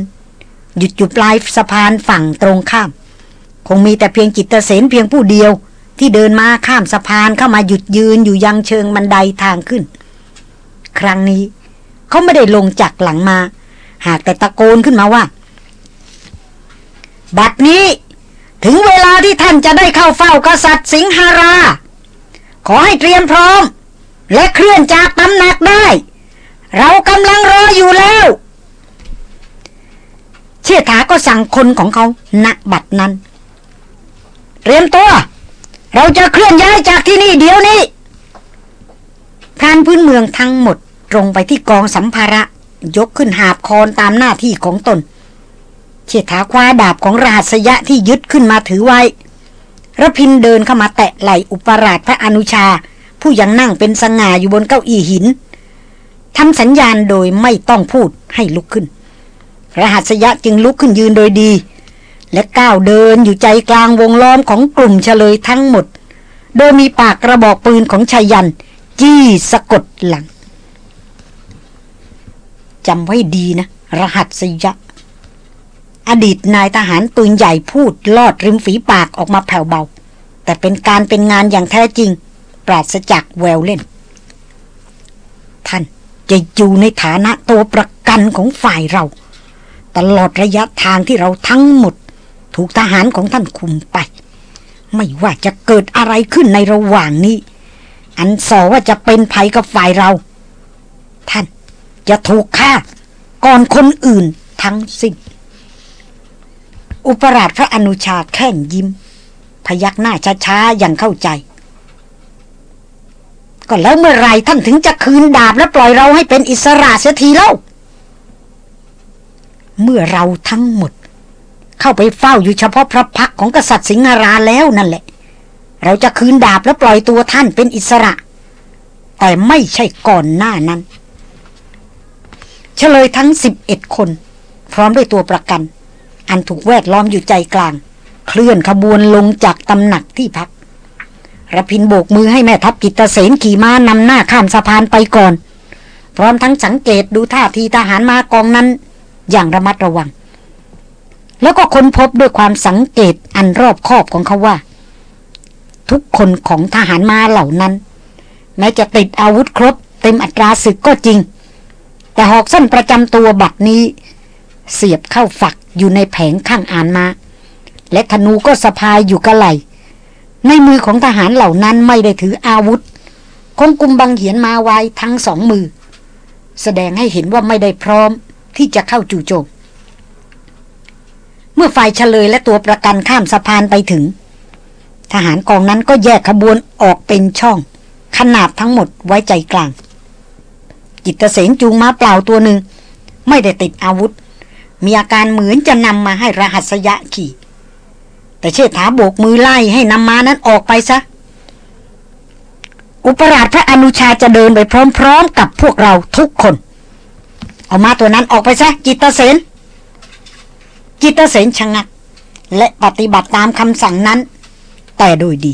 หยุดอยู่ปลายสะพานฝั่งตรงข้าม คงมีแต่เพียงจิตเสนเพียงผู้เดียว ที่เดินมาข้ามสะพานเข้ามาหยุดยืนอยู่ยังเชิงบันไดทางขึ้น ครั้งนี้ เขาไม่ได้ลงจากหลังมา หากแต่ตะโกนขึ้นมาว่า บัดนี้ ถึงเวลาที่ท่านจะได้เข้าเฝ้ากษัตริย์สิงหารา ขอให้เตรียมพร้อม และเคลื่อนจากตำหนักได้ เรากำลังรออยู่แล้ว เชี่ยถาก็สั่งคนของเขาณบัดนั้น เตรียมตัว เราจะเคลื่อนย้ายจากที่นี่เดี๋ยวนี้พรานพื้นเมืองทั้งหมดตรงไปที่กองสัมภาระ ยกขึ้นหาบคอนตามหน้าที่ของตน เชี่ยถาคว้าดาบของรหัสยะที่ยึดขึ้นมาถือไว้ระพินเดินเข้ามาแตะไหลอุปราชพระอนุชา ผู้ยังนั่งเป็นสง่าอยู่บนเก้าอี้หินทำสัญญาณโดยไม่ต้องพูดให้ลุกขึ้น รหัสยะจึงลุกขึ้นยืนโดยดี และก้าวเดินอยู่ใจกลางวงล้อมของกลุ่มเฉลยทั้งหมด โดยมีปากกระบอกปืนของชายัน จี้สะกดหลังจำไว้ดีนะ รหัสยะ อดีตนายทหารปืนใหญ่พูดลอดริมฝีปากออกมาแผ่วเบา แต่เป็นการเป็นงานอย่างแท้จริง ปราศจากแววเล่น ท่านจะอยู่ในฐานะตัวประกันของฝ่ายเรา ตลอดระยะทางที่เราทั้งหมด ถูกทหารของท่านคุมไป ไม่ว่าจะเกิดอะไรขึ้นในระหว่างนี้ อันสอว่าจะเป็นภัยกับฝ่ายเรา ท่านจะถูกฆ่าก่อนคนอื่นทั้งสิ้น อุปราชพระอนุชาแค่นยิ้ม พยักหน้าช้าๆอย่างเข้าใจ ก็แล้วเมื่อไรท่านถึงจะคืนดาบและปล่อยเราให้เป็นอิสระเสียทีเล่า เมื่อเราทั้งหมด เข้าไปเฝ้าอยู่เฉพาะพระพักของกษัตริย์สิงหราแล้วนั่นแหละ เราจะคืนดาบและปล่อยตัวท่านเป็นอิสระ แต่ไม่ใช่ก่อนหน้านั้น เฉลยทั้งสิบเอ็ดคน พร้อมด้วยตัวประกัน อันถูกแวดล้อมอยู่ใจกลาง เคลื่อนขบวนลงจากตำหนักที่พักระพินโบกมือให้แม่ทัพกิตเสนขี่ม้านำหน้าข้ามสะพานไปก่อน พร้อมทั้งสังเกตดูท่าทีทหารมากองนั้น อย่างระมัดระวัง แล้วก็ค้นพบด้วยความสังเกตอันรอบคอบของเขาว่า ทุกคนของทหารมาเหล่านั้น แม้จะติดอาวุธครบ เต็มอัตราศึกก็จริง แต่หอกส้นประจำตัวบัดนี้ เสียบเข้าฝัก อยู่ในแผงข้างอ่านมา และธนูก็สะพายอยู่กระไหลในมือของทหารเหล่านั้นไม่ได้ถืออาวุธ คงกุมบังเหียนมาไว้ทั้งสองมือ แสดงให้เห็นว่าไม่ได้พร้อมที่จะเข้าจู่โจม เมื่อฝ่ายเฉลยและตัวประกันข้ามสะพานไปถึง ทหารกองนั้นก็แยกขบวนออกเป็นช่อง ขนาดทั้งหมดไว้ใจกลาง จิตเสนจูงม้าเปล่าตัวหนึ่ง ไม่ได้ติดอาวุธ มีอาการเหมือนจะนำมาให้รหัสยะขี่ แต่เชษฐาโบกมือไล่ให้นำมานั้นออกไปซะ อุปราชพระอนุชาจะเดินไปพร้อมๆ กับพวกเราทุกคน เอามาตัวนั้นออกไปซะ จิตเสนจิตเสนชะงัก และปฏิบัติตามคำสั่งนั้น แต่โดยดี